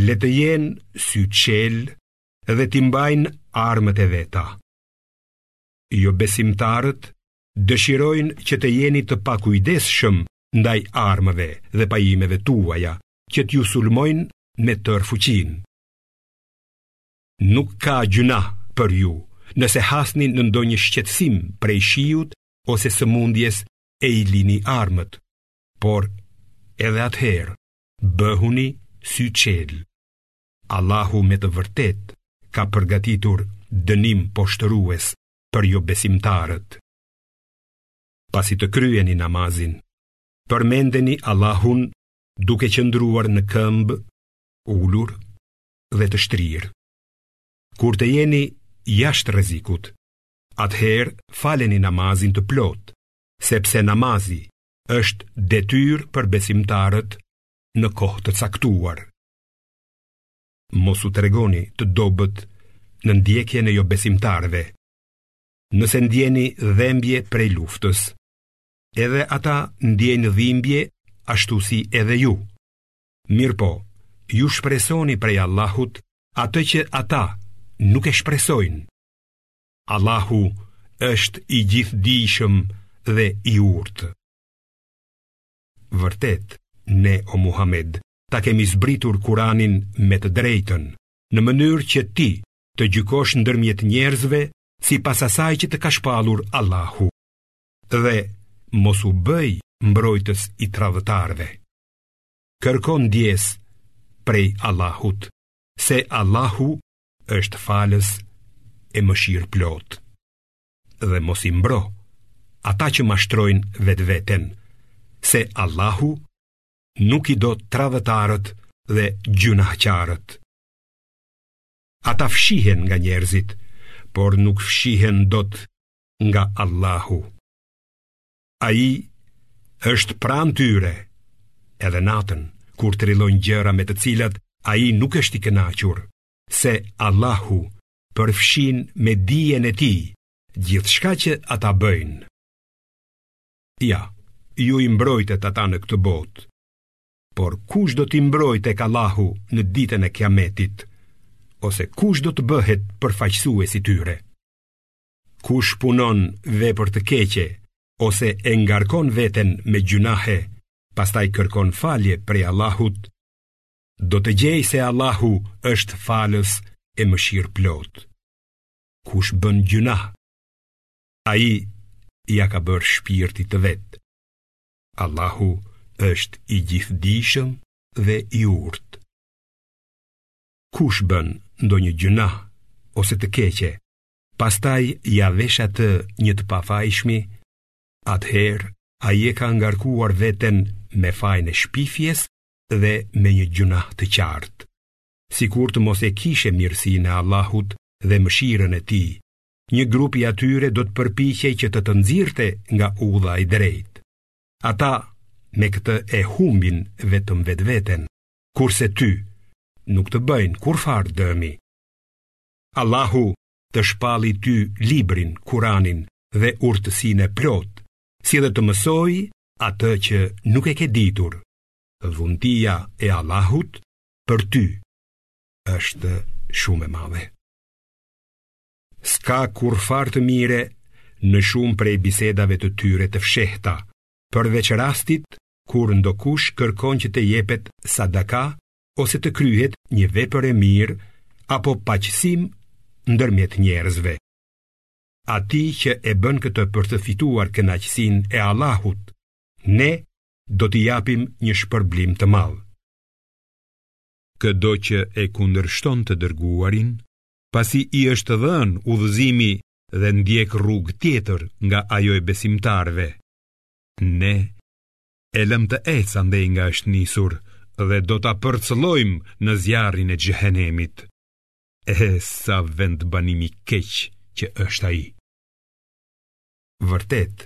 Le të jenë syçelë dhe t'i mbajnë armët e veta. Jobesimtarët dëshirojnë që të jeni të pakujdesshëm ndaj armëve dhe pajimeve tuaja, që t'ju sulmojnë me tërë fuqinë. Nuk ka gjynah për ju nëse hasni në ndonjë shqetësim prej shiut ose sëmundjes e i lini armët, por edhe atëherë bëhuni syçelë. Allahu me të vërtetë ka përgatitur dënim poshtërues për jobesimtarët. Pasi të kryeni namazin, përmendeni Allahun duke qëndruar në këmbë, ulur dhe të shtrirë. Kur të jeni jashtë rrezikut, atëherë faleni namazin të plotë, sepse namazi është detyrë për besimtarët në kohë të caktuar. Mos u tregoni të dobët në ndjekjen e jobesimtarëve. Nëse ndieni dhembje prej luftës, edhe ata ndiejnë dhimbje ashtu si edhe ju. Mirëpo, ju shpresoni prej Allahut atë që ata nuk e shpresojnë. Allahu është i gjithëdijshëm dhe i urtë. Vërtet, ne o Muhammed, ta kemi zbritur Kuranin me të drejtën, në mënyrë që ti të gjykosh ndërmjet njerëzve sipas asaj që të ka shpallur Allahu. Dhe mos u bëj mbrojtës i tradhëtarëve. Kërko ndjesë prej Allahut, se Allahu është falës e mëshirëplotë. Dhe mos i mbro ata që mashtrojnë vetëveten, se Allahu nuk i do tradhëtarët dhe gjynahqarët. Ata fshihen nga njerëzit, por nuk fshihen dot nga Allahu. Ai është pranë tyre edhe natën kur trillojnë gjëra me të cilat ai nuk është i kënaqur, se Allahu përfshin me dijen e tij gjithçka që ata bëjnë. Ja, ju i mbrojtet ata në këtë botë. Por kush do t'i mbrojë tek Allahu në ditën e kiametit, ose kush do të bëhet përfaqësues i tyre? Kush punon vepër të keqe, ose e ngarkon veten me gjynahe, pastaj kërkon falje prej Allahut, do të gjejë se Allahu është falës e mëshirëplotë. Kush bën gjynah, ai ia ka bërë shpirtit të vet. Allahu është i gjithëdijshëm dhe i urtë. Kush bën ndonjë gjynah ose të keqe, pastaj ia vesh atë një të pafajshmi, atëherë ai e ka ngarkuar veten me fajin e shpifjes dhe me një gjynah të qartë. Sikur të mos e kishe mirësinë e Allahut dhe mëshirën e tij, Një grup i atyre do të përpiqej që të të nxirrte nga udha e drejtë. Ata me këtë e humbin vetëm vetveten, kurse ty nuk të bëjnë kurrfarë dëmi. Allahu të shpalli ty librin, Kuranin dhe urtësinë e plotë, si dhe të mësoi atë që nuk e ke ditur. Dhuntia e Allahut për ty është shumë e madhe. S'ka kurrfarë të mire në shumë prej bisedave të tyre të fshehta, përveç rastit kur ndokush kërkon që të jepet sadaka ose të kryhet një vepër e mirë apo paqësim ndërmjet njerëzve. Atij që e bën këtë për të fituar kënaqësinë e Allahut, ne do t'i japim një shpërblim të madh. Këdo që e kundërshton të dërguarin, pasi i është dhënë udhëzimi dhe ndjek rrugë tjetër nga ajo e besimtarëve. Ne e lëmë të ecë andej nga është nisur dhe do ta përcëllojmë në zjarrin e xhehenemit. E sa vendbanim i keq që është ai. Vërtet,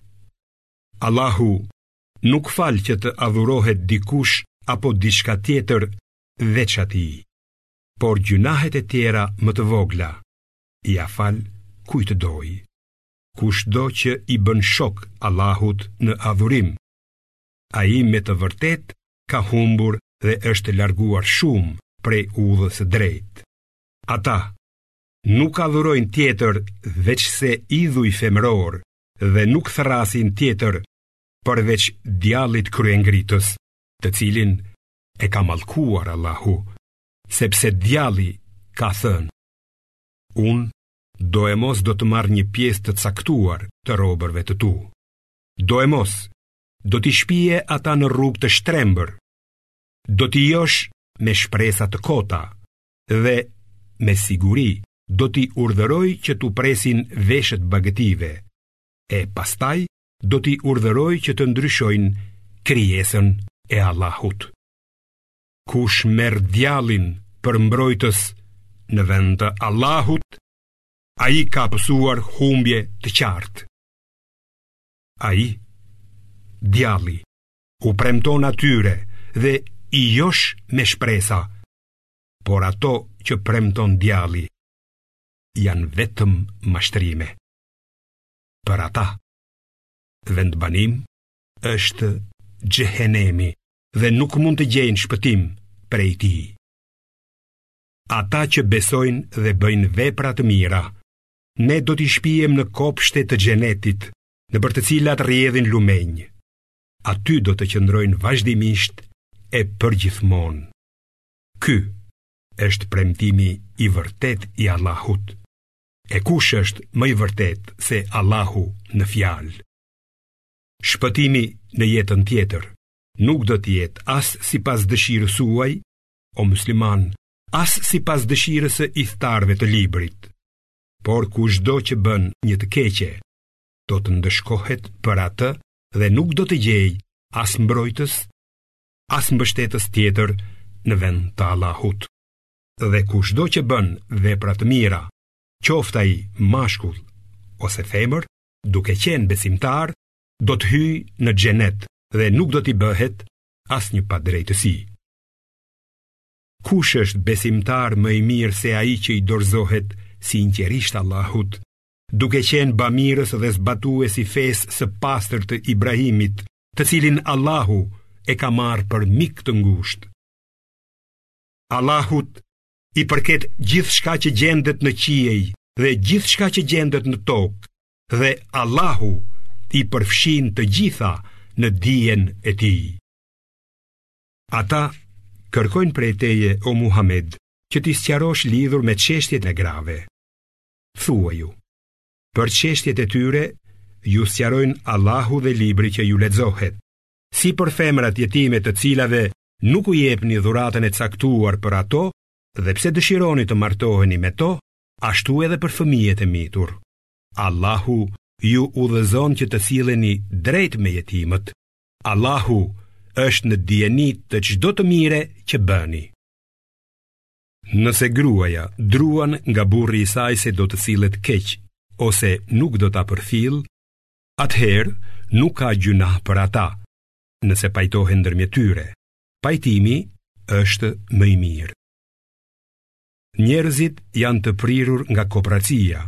Allahu nuk fal që të adhurohet dikush apo diçka tjetër veç atij. por gjynahet e tjera më të vogla, ia fal kujt të dojë. Kushdo që i bën shok Allahut në adhurim, ai me të vërtetë ka humbur dhe është larguar shumë prej udhës së drejtë. Ata nuk adhurojnë tjetër veçse idhuj femërorë dhe nuk thërrasin tjetër përveç djallit kryengritës, të cilin e ka mallkuar Allahu. Sepse djalli ka thënë, unë doemos do të marr një pjesë të caktuar të robërve të tu. Doemos, do t'i shpie ata në rrugë të shtrembër, do t'i josh me shpresa të kota dhe me siguri do t'i urdhëroj që t'u presin veshët bagëtive, e pastaj do t'i urdhëroj që të ndryshojnë krijesën e Allahut. Kush merr djallin për mbrojtës në vend të Allahut, ai ka pësuar humbje të qartë. Ai djalli u premton atyre dhe i josh me shpresa, por ato që premton djalli janë vetëm mashtrime. Për ata, vendbanim është xhehenemi dhe nuk mund të gjejnë shpëtim prej tij. Ata që besojnë dhe bëjnë vepra të mira, ne do t'i shpiem në kopshte të xhenetit, nëpër të cilat rrjedhin lumenj. Aty do të qëndrojnë vazhdimisht e përgjithmonë. Ky është premtimi i vërtetë i Allahut. E kush është më i vërtetë se Allahu në fjalë? Shpëtimi në jetën tjetër nuk do të jetë as sipas dëshirës suaj, o muslimanë, as sipas dëshirës së ithtarëve të librit. Por kushdo që bën një të keqe, do të ndëshkohet për atë dhe nuk do të gjejë as mbrojtës, as mbështetës tjetër në vend të Allahut. Dhe kushdo që bën vepra të mira, qoftë ai mashkull ose femër, duke qenë besimtar, do të hyjë në xhenet dhe nuk do t'i bëhet asnjë padrejtësi. Kush është besimtar më i mirë se ai që i dorëzohet sinqerisht Allahut, duke qenë bamirës dhe zbatues i fesë së pastër të Ibrahimit, të cilin Allahu e ka marrë për mik të ngushtë. Allahut i përket gjithçka që gjendet në qiej dhe gjithçka që gjendet në tokë, dhe Allahu i përfshin të gjitha në dijen e tij. Ata kërkojnë prej teje o Muhammed që t'i sqarosh lidhur me çështjet e grave. Thuaju, për çështjet e tyre ju sqarojnë Allahu dhe libri që ju lexohet, si për femrat jetime të cilave nuk u jepni dhuratën e caktuar për ato dhe pse dëshironi të martoheni me to, ashtu edhe për fëmijët e mitur. Allahu ju udhëzon që të silleni drejt me jetimët. Allahu është në dijeni të çdo të mire që bëni. Nëse gruaja druan nga burri i saj se do të sillet keq ose nuk do ta përfillë, atëherë nuk ka gjynah për ata. nëse pajtohen ndërmjet tyre. Pajtimi është më i mirë. Njerëzit janë të prirur nga kopracia,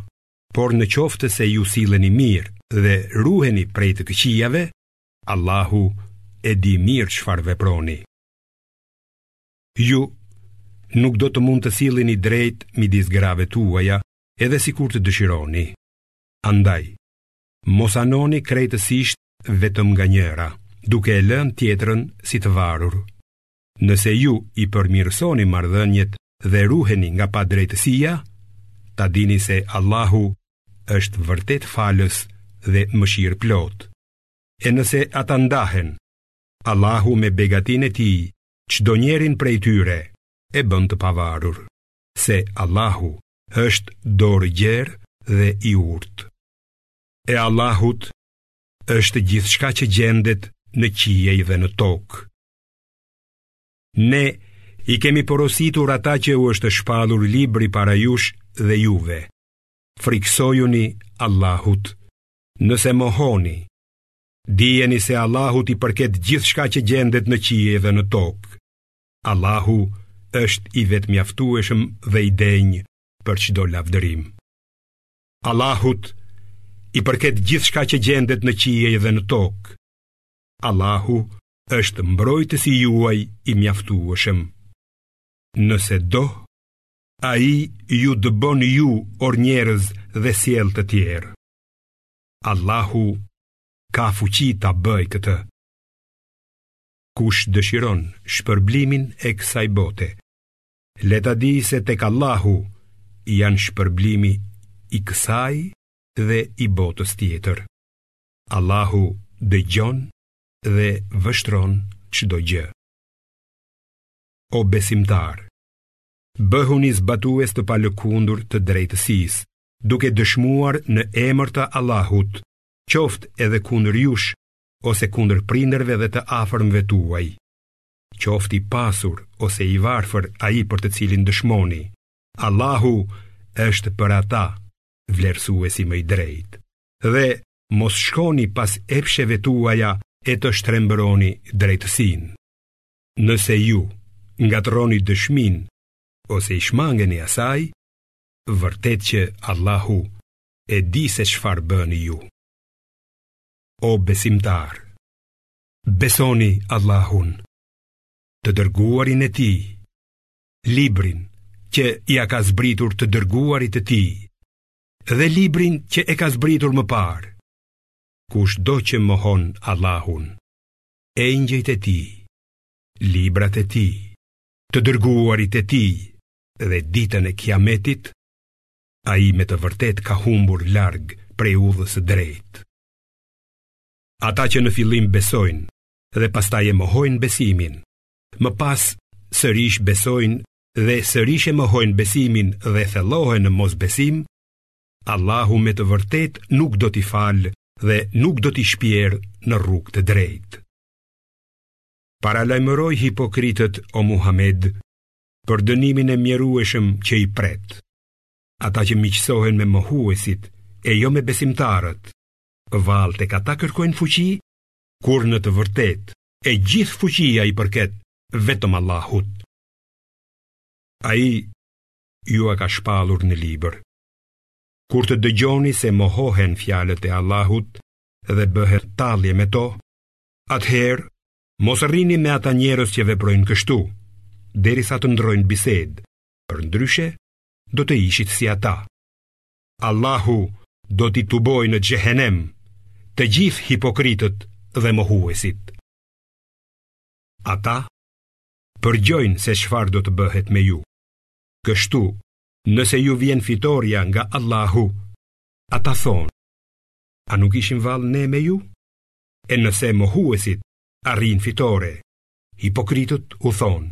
por në qoftë se ju silleni mirë dhe ruheni prej të këqijave, Allahu e di mirë çfarë veproni. Ju nuk do të mund të silleni drejt midis grave tuaja, edhe sikur të dëshironi. Andaj, Mos anoni krejtësisht vetëm nga njëra, duke e lënë tjetrën si të varur. Nëse ju i përmirësoni marrëdhëniet dhe ruheni nga padrejtësia, ta dini se Allahu është vërtet falës dhe mëshirëplotë. E nëse ata ndahen, Allahu me begatinë e tij, çdo njërin prej tyre, e bën të pavarur, se Allahu është dorëgjerë dhe i urtë. E Allahut është gjithçka që gjendet në qiej dhe në tokë. Ne i kemi porositur ata që u është shpallur libri para jush dhe juve. Frikësojuni Allahut. Nëse mohoni, dijeni se Allahut i përket gjithçka që gjendet në qiej dhe në tokë. Allahu është i vetëmjaftueshëm dhe i denjë për çdo lavdërim. Allahut i përket gjithçka që gjendet në qiej dhe në tokë. Allahu është mbrojtësi juaj i mjaftueshëm. Nëse do, ai ju dëbon ju or njerëz dhe sjell të tjerë. Allahu ka fuqi ta bëjë këtë. Kush dëshiron shpërblimin e kësaj bote, Le ta dijë se tek Allahu janë shpërblimi i kësaj dhe i botës tjetër. Allahu dëgjon dhe vështron çdo gjë. O besimtarë, bëhuni zbatues të palëkundur të drejtësisë, duke dëshmuar në emër të Allahut, qoftë edhe kundër jush ose kundër prindërve dhe të afërmve tuaj. qoftë i pasur ose i varfër ai për të cilin dëshmoni, Allahu është për ata vlerësuesi më i drejtë. Dhe mos shkoni pas epsheve tuaja e të shtrembëroni drejtësinë. Nëse ju ngatërroni dëshminë ose i shmangeni asaj, vërtet që Allahu e di se çfarë bëni ju. O besimtarë, Besoni Allahun, të dërguarin e tij, librin që ia ka zbritur të dërguarit të tij, dhe librin që e ka zbritur më parë, kushdo që mohon Allahun, engjëjt e tij, librat e tij, të dërguarit e tij, dhe ditën e kiametit, ai me të vërtetë ka humbur larg prej udhës së drejtë. Ata që në fillim besojnë dhe pastaj e mohojnë besimin, më pas sërish besojnë dhe sërish e mohojnë besimin dhe thellohen në mosbesim, Allahu me të vërtetë nuk do t'i falë dhe nuk do t'i shpjerë në rrugë të drejtë. Paralajmëroji hipokritët o Muhamed për dënimin e mjerueshëm që i pret, ata që miqësohen me mohuesit e jo me besimtarët, Vallë tek ata kërkojnë fuqi, kur në të vërtetë e gjithë fuqia i përket vetëm Allahut. Ai jua ka shpallur në libër. Kur të dëgjoni se mohohen fjalët e Allahut dhe bëhet tallje me to, atëherë mos rrini me ata njerëz që veprojnë kështu, derisa të ndërrojnë bisedë, përndryshe do të ishit si ata. Allahu do t'i tubojë në xhehenem të gjithë hipokritët dhe mohuesit. Ata përgjojnë se çfarë do të bëhet me ju. Kështu, nëse ju vjen fitorja nga Allahu, ata thonë, a nuk ishim vallë ne me ju? E nëse mohuesit arrijnë fitore, hipokritët u thonë,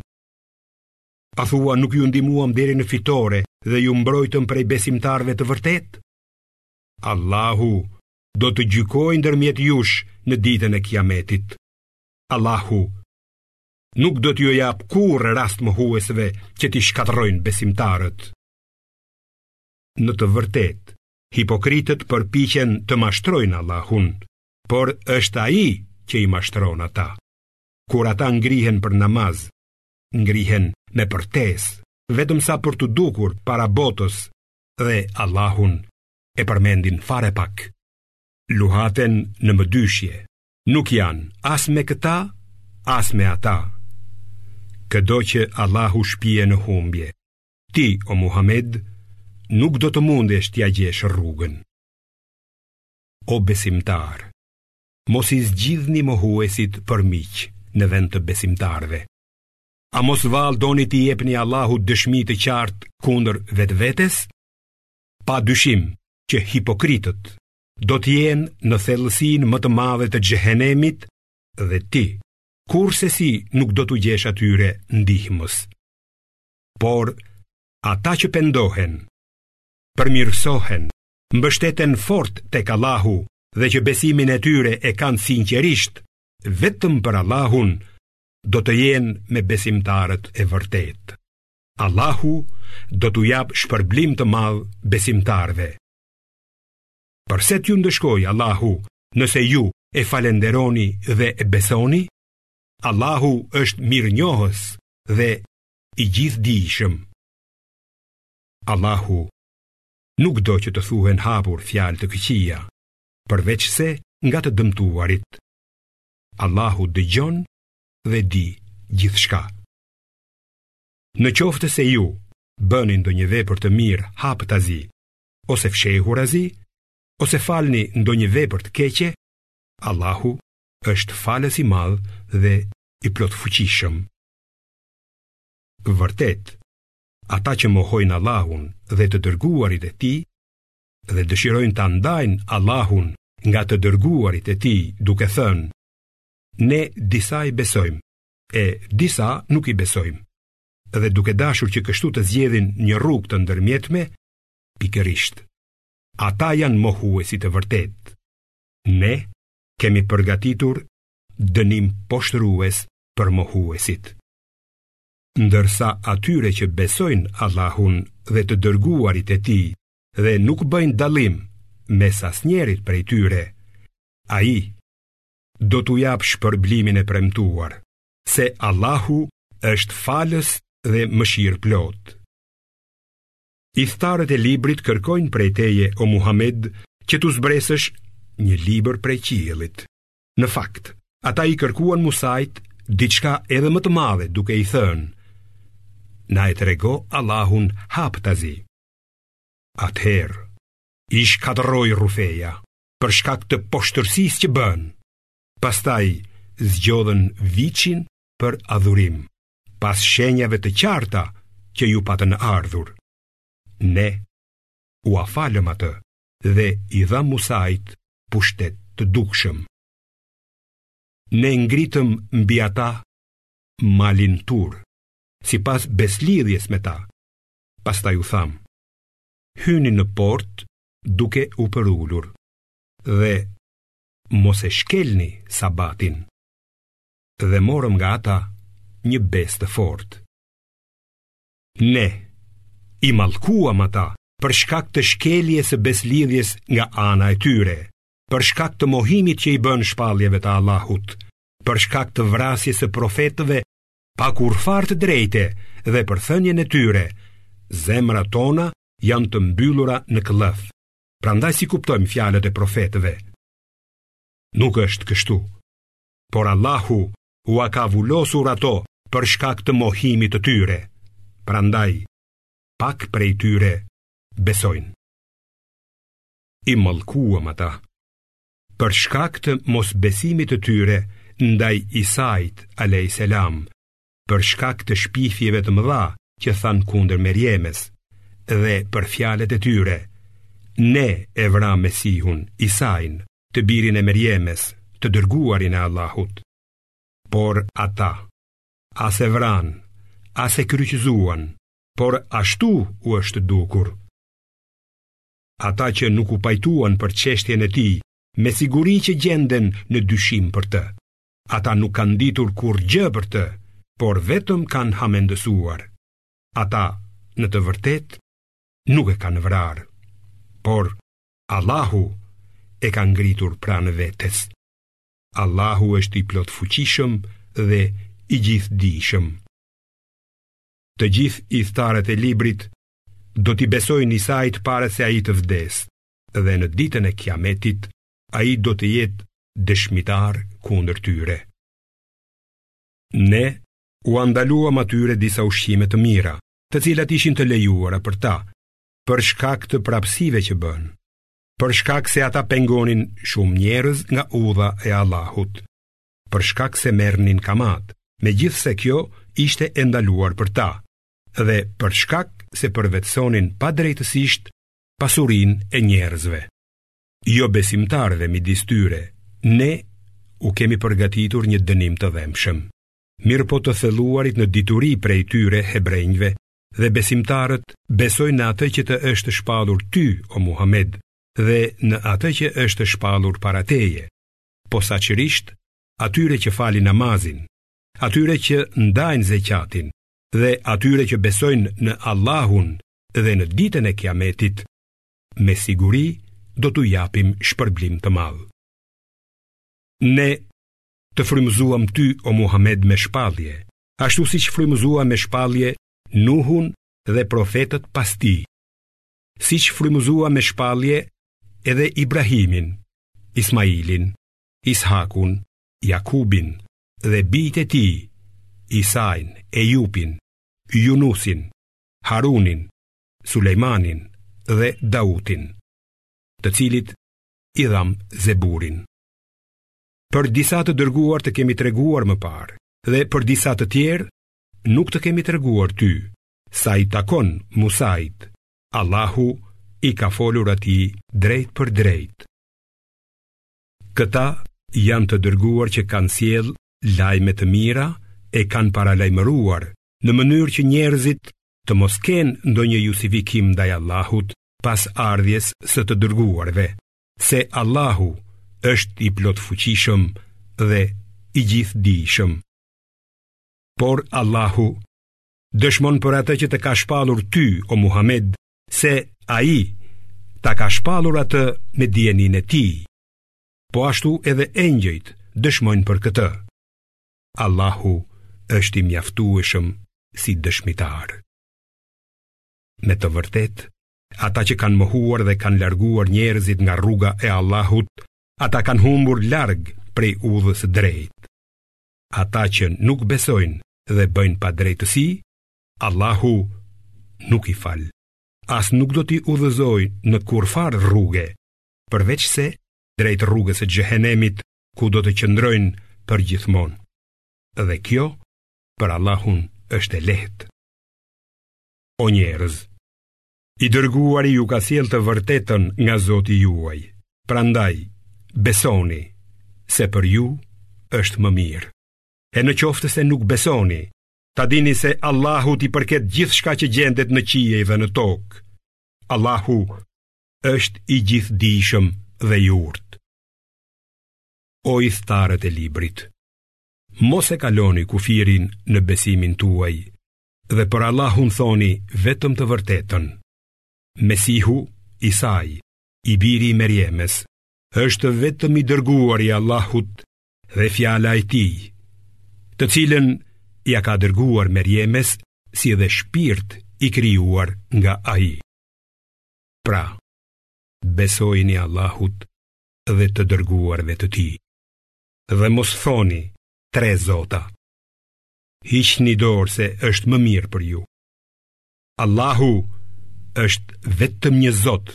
A thua nuk ju ndihmuam deri në fitore dhe ju mbrojtëm prej besimtarëve të vërtetë? Allahu do të gjykojë ndërmjet jush në ditën e kiametit. Allahu nuk do t'u japë kurrë rast mohuesve që t'i shkatërrojnë besimtarët. Në të vërtetë, hipokritët përpiqen të mashtrojnë Allahun, por është ai që i mashtron ata. Kur ata ngrihen për namaz, ngrihen me përtesë, vetëm sa për t'u dukur para botës dhe Allahun e përmendin fare pak. Luhaten në mëdyshje, nuk janë as me këta, as me ata. Këdo që Allahu shpie në humbje, ti o Muhamed nuk do të mundesh t'ia gjesh rrugën. O besimtarë, Mos i zgjidhni mohuesit për miq në vend të besimtarëve. A mos vallë doni t'i jepni Allahut dëshmi të qartë kundër vetëvetes? Pa dyshim që hipokritët do të jenë në thellësinë më të madhe të xhehenemit dhe ti, kurrsesi nuk do t'u gjesh atyre ndihmës. Por, ata që pendohen, përmirësohen mbështeten fort tek Allahu dhe që besimin e tyre e kanë sinqerisht vetëm për Allahun, do të jenë me besimtarët e vërtetë. Allahu do t'u japë shpërblim të madh besimtarëve. Përse t'ju ndëshkojë Allahu nëse ju e falënderoni dhe e besoni? Allahu është mirënjohës dhe i gjithëdijshëm. Allahu nuk do që të thuhen hapur fjalë të këqija, përveçse nga të dëmtuarit. Allahu dëgjon dhe di gjithçka. Në qoftë se ju bëni ndonjë vepër të mirë haptazi ose fshehurazi ose falni ndonjë vepër të keqe, Allahu është falës i madh dhe i plotfuqishëm. Vërtet, Ata që mohojnë Allahun dhe të dërguarit e tij dhe dëshirojnë ta ndajnë Allahun nga të dërguarit e tij duke thënë ne disa i besojmë e disa nuk i besojmë dhe duke dashur që kështu të zgjedhin një rrugë të ndërmjetme pikërisht ata janë mohuesit e vërtetë ne kemi përgatitur dënim poshtërues për mohuesit ndërsa atyre që besojnë Allahun dhe të dërguarit e tij dhe nuk bëjnë dallim mes asnjërit prej tyre, ai do t'u japë shpërblimin e premtuar, se Allahu është falës dhe mëshirëplotë. Ithtarët e librit kërkojnë prej teje o Muhamed që t'u zbresësh një libër prej qiellit. Në fakt, ata i kërkuan Musait diçka edhe më të madhe duke i thënë: Na e trego Allahun haptazi. Atëherë, i shkatërroi rrufeja për shkak të poshtërsisë që bënë. Pastaj zgjodhën viçin për adhurim, pas shenjave të qarta që u patën ardhur. Ne ua falëm atë. dhe i dha Musait pushtet të dukshëm. Ne ngritëm mbi ata malin Tur, sipas besëlidhjes me ta, pastaj u thamë, hyni në portë duke u përulur dhe mos e shkelni sabatin dhe morëm nga ata një besë të fortë. Ne i mallkuam ata për shkak të shkeljes së besëlidhjes nga ana e tyre, për shkak të mohimit që i bënë shpalljeve të Allahut, për shkak të vrasjes së profetëve pa kurrfarë të drejte dhe për thënien e tyre, zemrat tona janë të mbyllura në këllëf. Prandaj s'i kuptojmë fjalët e profetëve. Nuk është kështu. Por Allahu ua ka vulosur ato për shkak të mohimit të tyre. Prandaj, pak prej tyre besojnë. I mallkuam ata për shkak të mosbesimit të tyre ndaj Isait alayhis salam, për shkak të shpifjeve të mëdha që thanë kundër Merjemes dhe për fjalët e tyre, ne e vramë Mesihun Isain të birin e Merjemes, të dërguarin e Allahut. Por ata as e vranë, as e kryqëzuan, por ashtu u është dukur. Ata që nuk u pajtuan për çështjen e tij, me siguri që gjenden në dyshim për të. Ata nuk kanë ditur kurrgjë për të, por vetëm kanë hamendësuar. Ata, në të vërtetë, nuk e kanë vrarë, por Allahu e ka ngritur pranë vetes. Allahu është i plotfuqishëm dhe i gjithëdijshëm. Të gjithë ithtarët e librit do t'i besojnë Isait para se ai të vdesë dhe në ditën e kiametit ai do të jetë dëshmitar kundër tyre. Ne ua ndaluam atyre disa ushqime të mira, të cilat ishin të lejuara për ta, për shkak të prapësive që bënë, për shkak se ata pengonin shumë njerëz nga udha e Allahut, për shkak se merrnin kamatë, megjithëse kjo ishte e ndaluar për ta, dhe për shkak se përvetësonin padrejtësisht pasurinë e njerëzve. Jobesimtarëve midis tyre, ne u kemi përgatitur një dënim të dhembshëm. Mirëpo të thelluarit në dituri prej tyre hebrenjve, dhe besimtarët besojnë në atë që të është shpallur ty, o Muhammed, dhe në atë që është shpallur para teje, posaçërisht atyre që falin namazin, atyre që ndajnë zeqatin dhe atyre që besojnë në Allahun dhe në ditën e kiametit, me siguri do t'u japim shpërblim të madh. Ne të frymëzuam ty o Muhammed me shpallje, ashtu siç frymëzuam me shpallje Nuhun dhe profetët pas tij, siç frymëzuam me shpallje edhe Ibrahimin, Ismailin, Ishakun, Jakubin dhe bijtë e tij, Isain, Ejupin, Junusin, Harunin, Sulejmanin dhe Dautin, të cilit i dhamë Zeburin. Për disa të dërguar të kemi treguar më parë, Dhe për disa të tjerë nuk të kemi treguar ty. Sa i takon Musait, Allahu i ka folur atij drejtpërdrejt. Këta janë të dërguar që kanë sjellë lajme të mira e kanë paralajmëruar në mënyrë që njerëzit të mos kenë ndonjë justifikim ndaj Allahut pas ardhjes së të dërguarve. se Allahu është i plotfuqishëm dhe i gjithëdijshëm. Por Allahu dëshmon për atë që të ka shpallur ty, o Muhammed, se ai ta ka shpallur atë me dijeninë e tij. Po ashtu edhe engjëjt dëshmojnë për këtë. Allahu është i mjaftueshëm si dëshmitar. Me të vërtetë, Ata që kanë mohuar dhe kanë larguar njerëzit nga rruga e Allahut, ata kanë humbur larg prej udhës së drejtë. Ata që nuk besojnë dhe bëjnë padrejtësi, Allahu nuk i fal. As nuk do t'i udhëzojë në kurrfarë rruge, përveçse drejt rrugës së xhehenemit ku do të qëndrojnë përgjithmonë. Dhe kjo për Allahun është e lehtë. O njerëz, I dërguari ju ka sjellë të vërtetën nga Zoti juaj. Prandaj, besoni se për ju është më mirë. E në qoftë se nuk besoni, ta dini se Allahut i përket gjithçka që gjendet në qiej dhe në tokë. Allahu është i gjithëdijshëm dhe i urtë. O ithtarët e librit, mos e kaloni kufirin në besimin tuaj, dhe për Allahun thoni vetëm të vërtetën. Mesihu, Isai, i biri i Merjemes, është vetëm i dërguar i Allahut dhe fjala e tij, të cilën ia ka dërguar Merjemes si dhe shpirt i krijuar nga ai. Pra, besojini Allahut dhe të dërguarve të tij. Dhe mos thoni tre zota. Hiqni dorë se është më mirë për ju. Allahu është vetëm një Zot,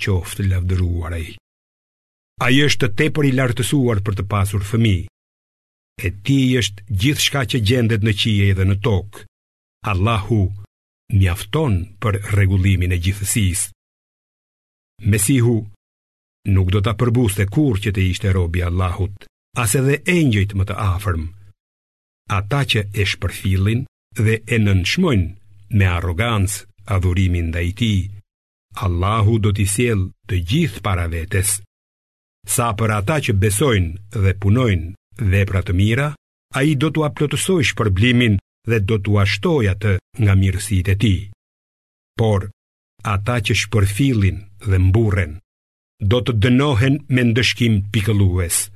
qoftë lavdëruar ai. Ai është tepër i lartësuar për të pasur fëmijë. E tij është gjithçka që gjendet në qiej dhe në tokë. Allahu mjafton për rregullimin e gjithësisë. Mesihu nuk do ta përbuzte kurrë që të ishte rob i Allahut, as edhe engjëjt më të afërm, ata që e shpërfillin dhe e nënçmojnë me arrogancë adhurimin ndaj tij, Allahu do t'i sjellë të gjithë para vetes. Sa për ata që besojnë dhe punojnë vepra të mira, ai do t'ua plotësojë shpërblimin dhe do t'ua shtojë atë nga mirësitë e tij. Por ata që shpërfillin dhe mburren do të dënohen me ndëshkim pikëllues.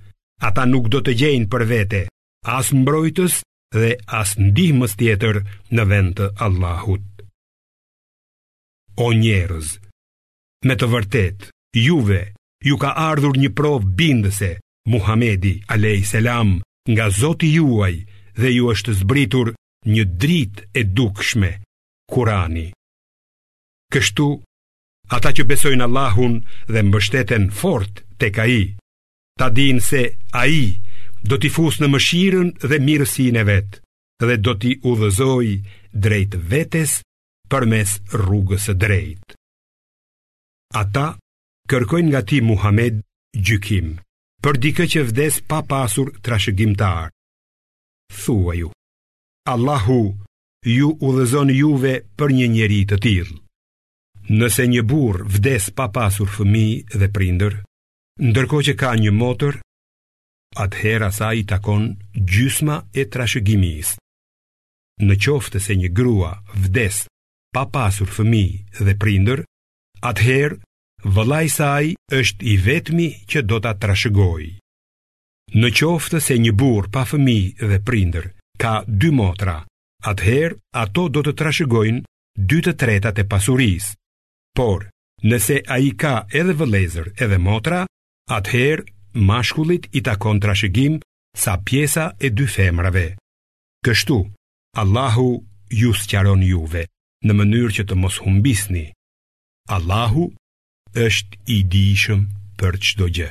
Ata nuk do të gjejnë për vete as mbrojtës dhe as ndihmës tjetër në vend të Allahut. O njerëz, me të vërtetë, juve ju ka ardhur një provë bindëse, Muhamedi alejhi selam nga Zoti juaj dhe ju është zbritur një dritë e dukshme, Kurani. Kështu, ata që besojnë Allahun dhe mbështeten fort tek ai, ta dinë se ai do t'i fusë në mëshirën dhe mirësinë e vet dhe do t'i udhëzojë drejt vetes përmes rrugës së drejtë. Ata kërkojnë nga ti Muhamed gjykim për dikë që vdes pa pasur trashëgimtarë. Thuaju, Allahu ju udhëzon juve për një njeri të tillë. Nëse një burrë vdes pa pasur fëmijë dhe prindër, Ndërkohë që ka një motër, atëherë asaj i takon gjysma e trashëgimisë. Në qoftë se një grua vdes pa pasur fëmijë dhe prindër, atëherë vëllai i saj është i vetmi që do ta trashëgojë. Në qoftë se një burrë pa fëmijë dhe prindër ka dy motra, atëherë ato do të trashëgojnë dy të tretat e pasurisë. Por, Nëse ai ka edhe vëllezër edhe motra, atëherë mashkullit i takon trashëgim sa pjesa e dy femrave. Kështu, Allahu ju sqaron juve në mënyrë që të mos humbisni. Allahu është i dijshëm për çdo gjë.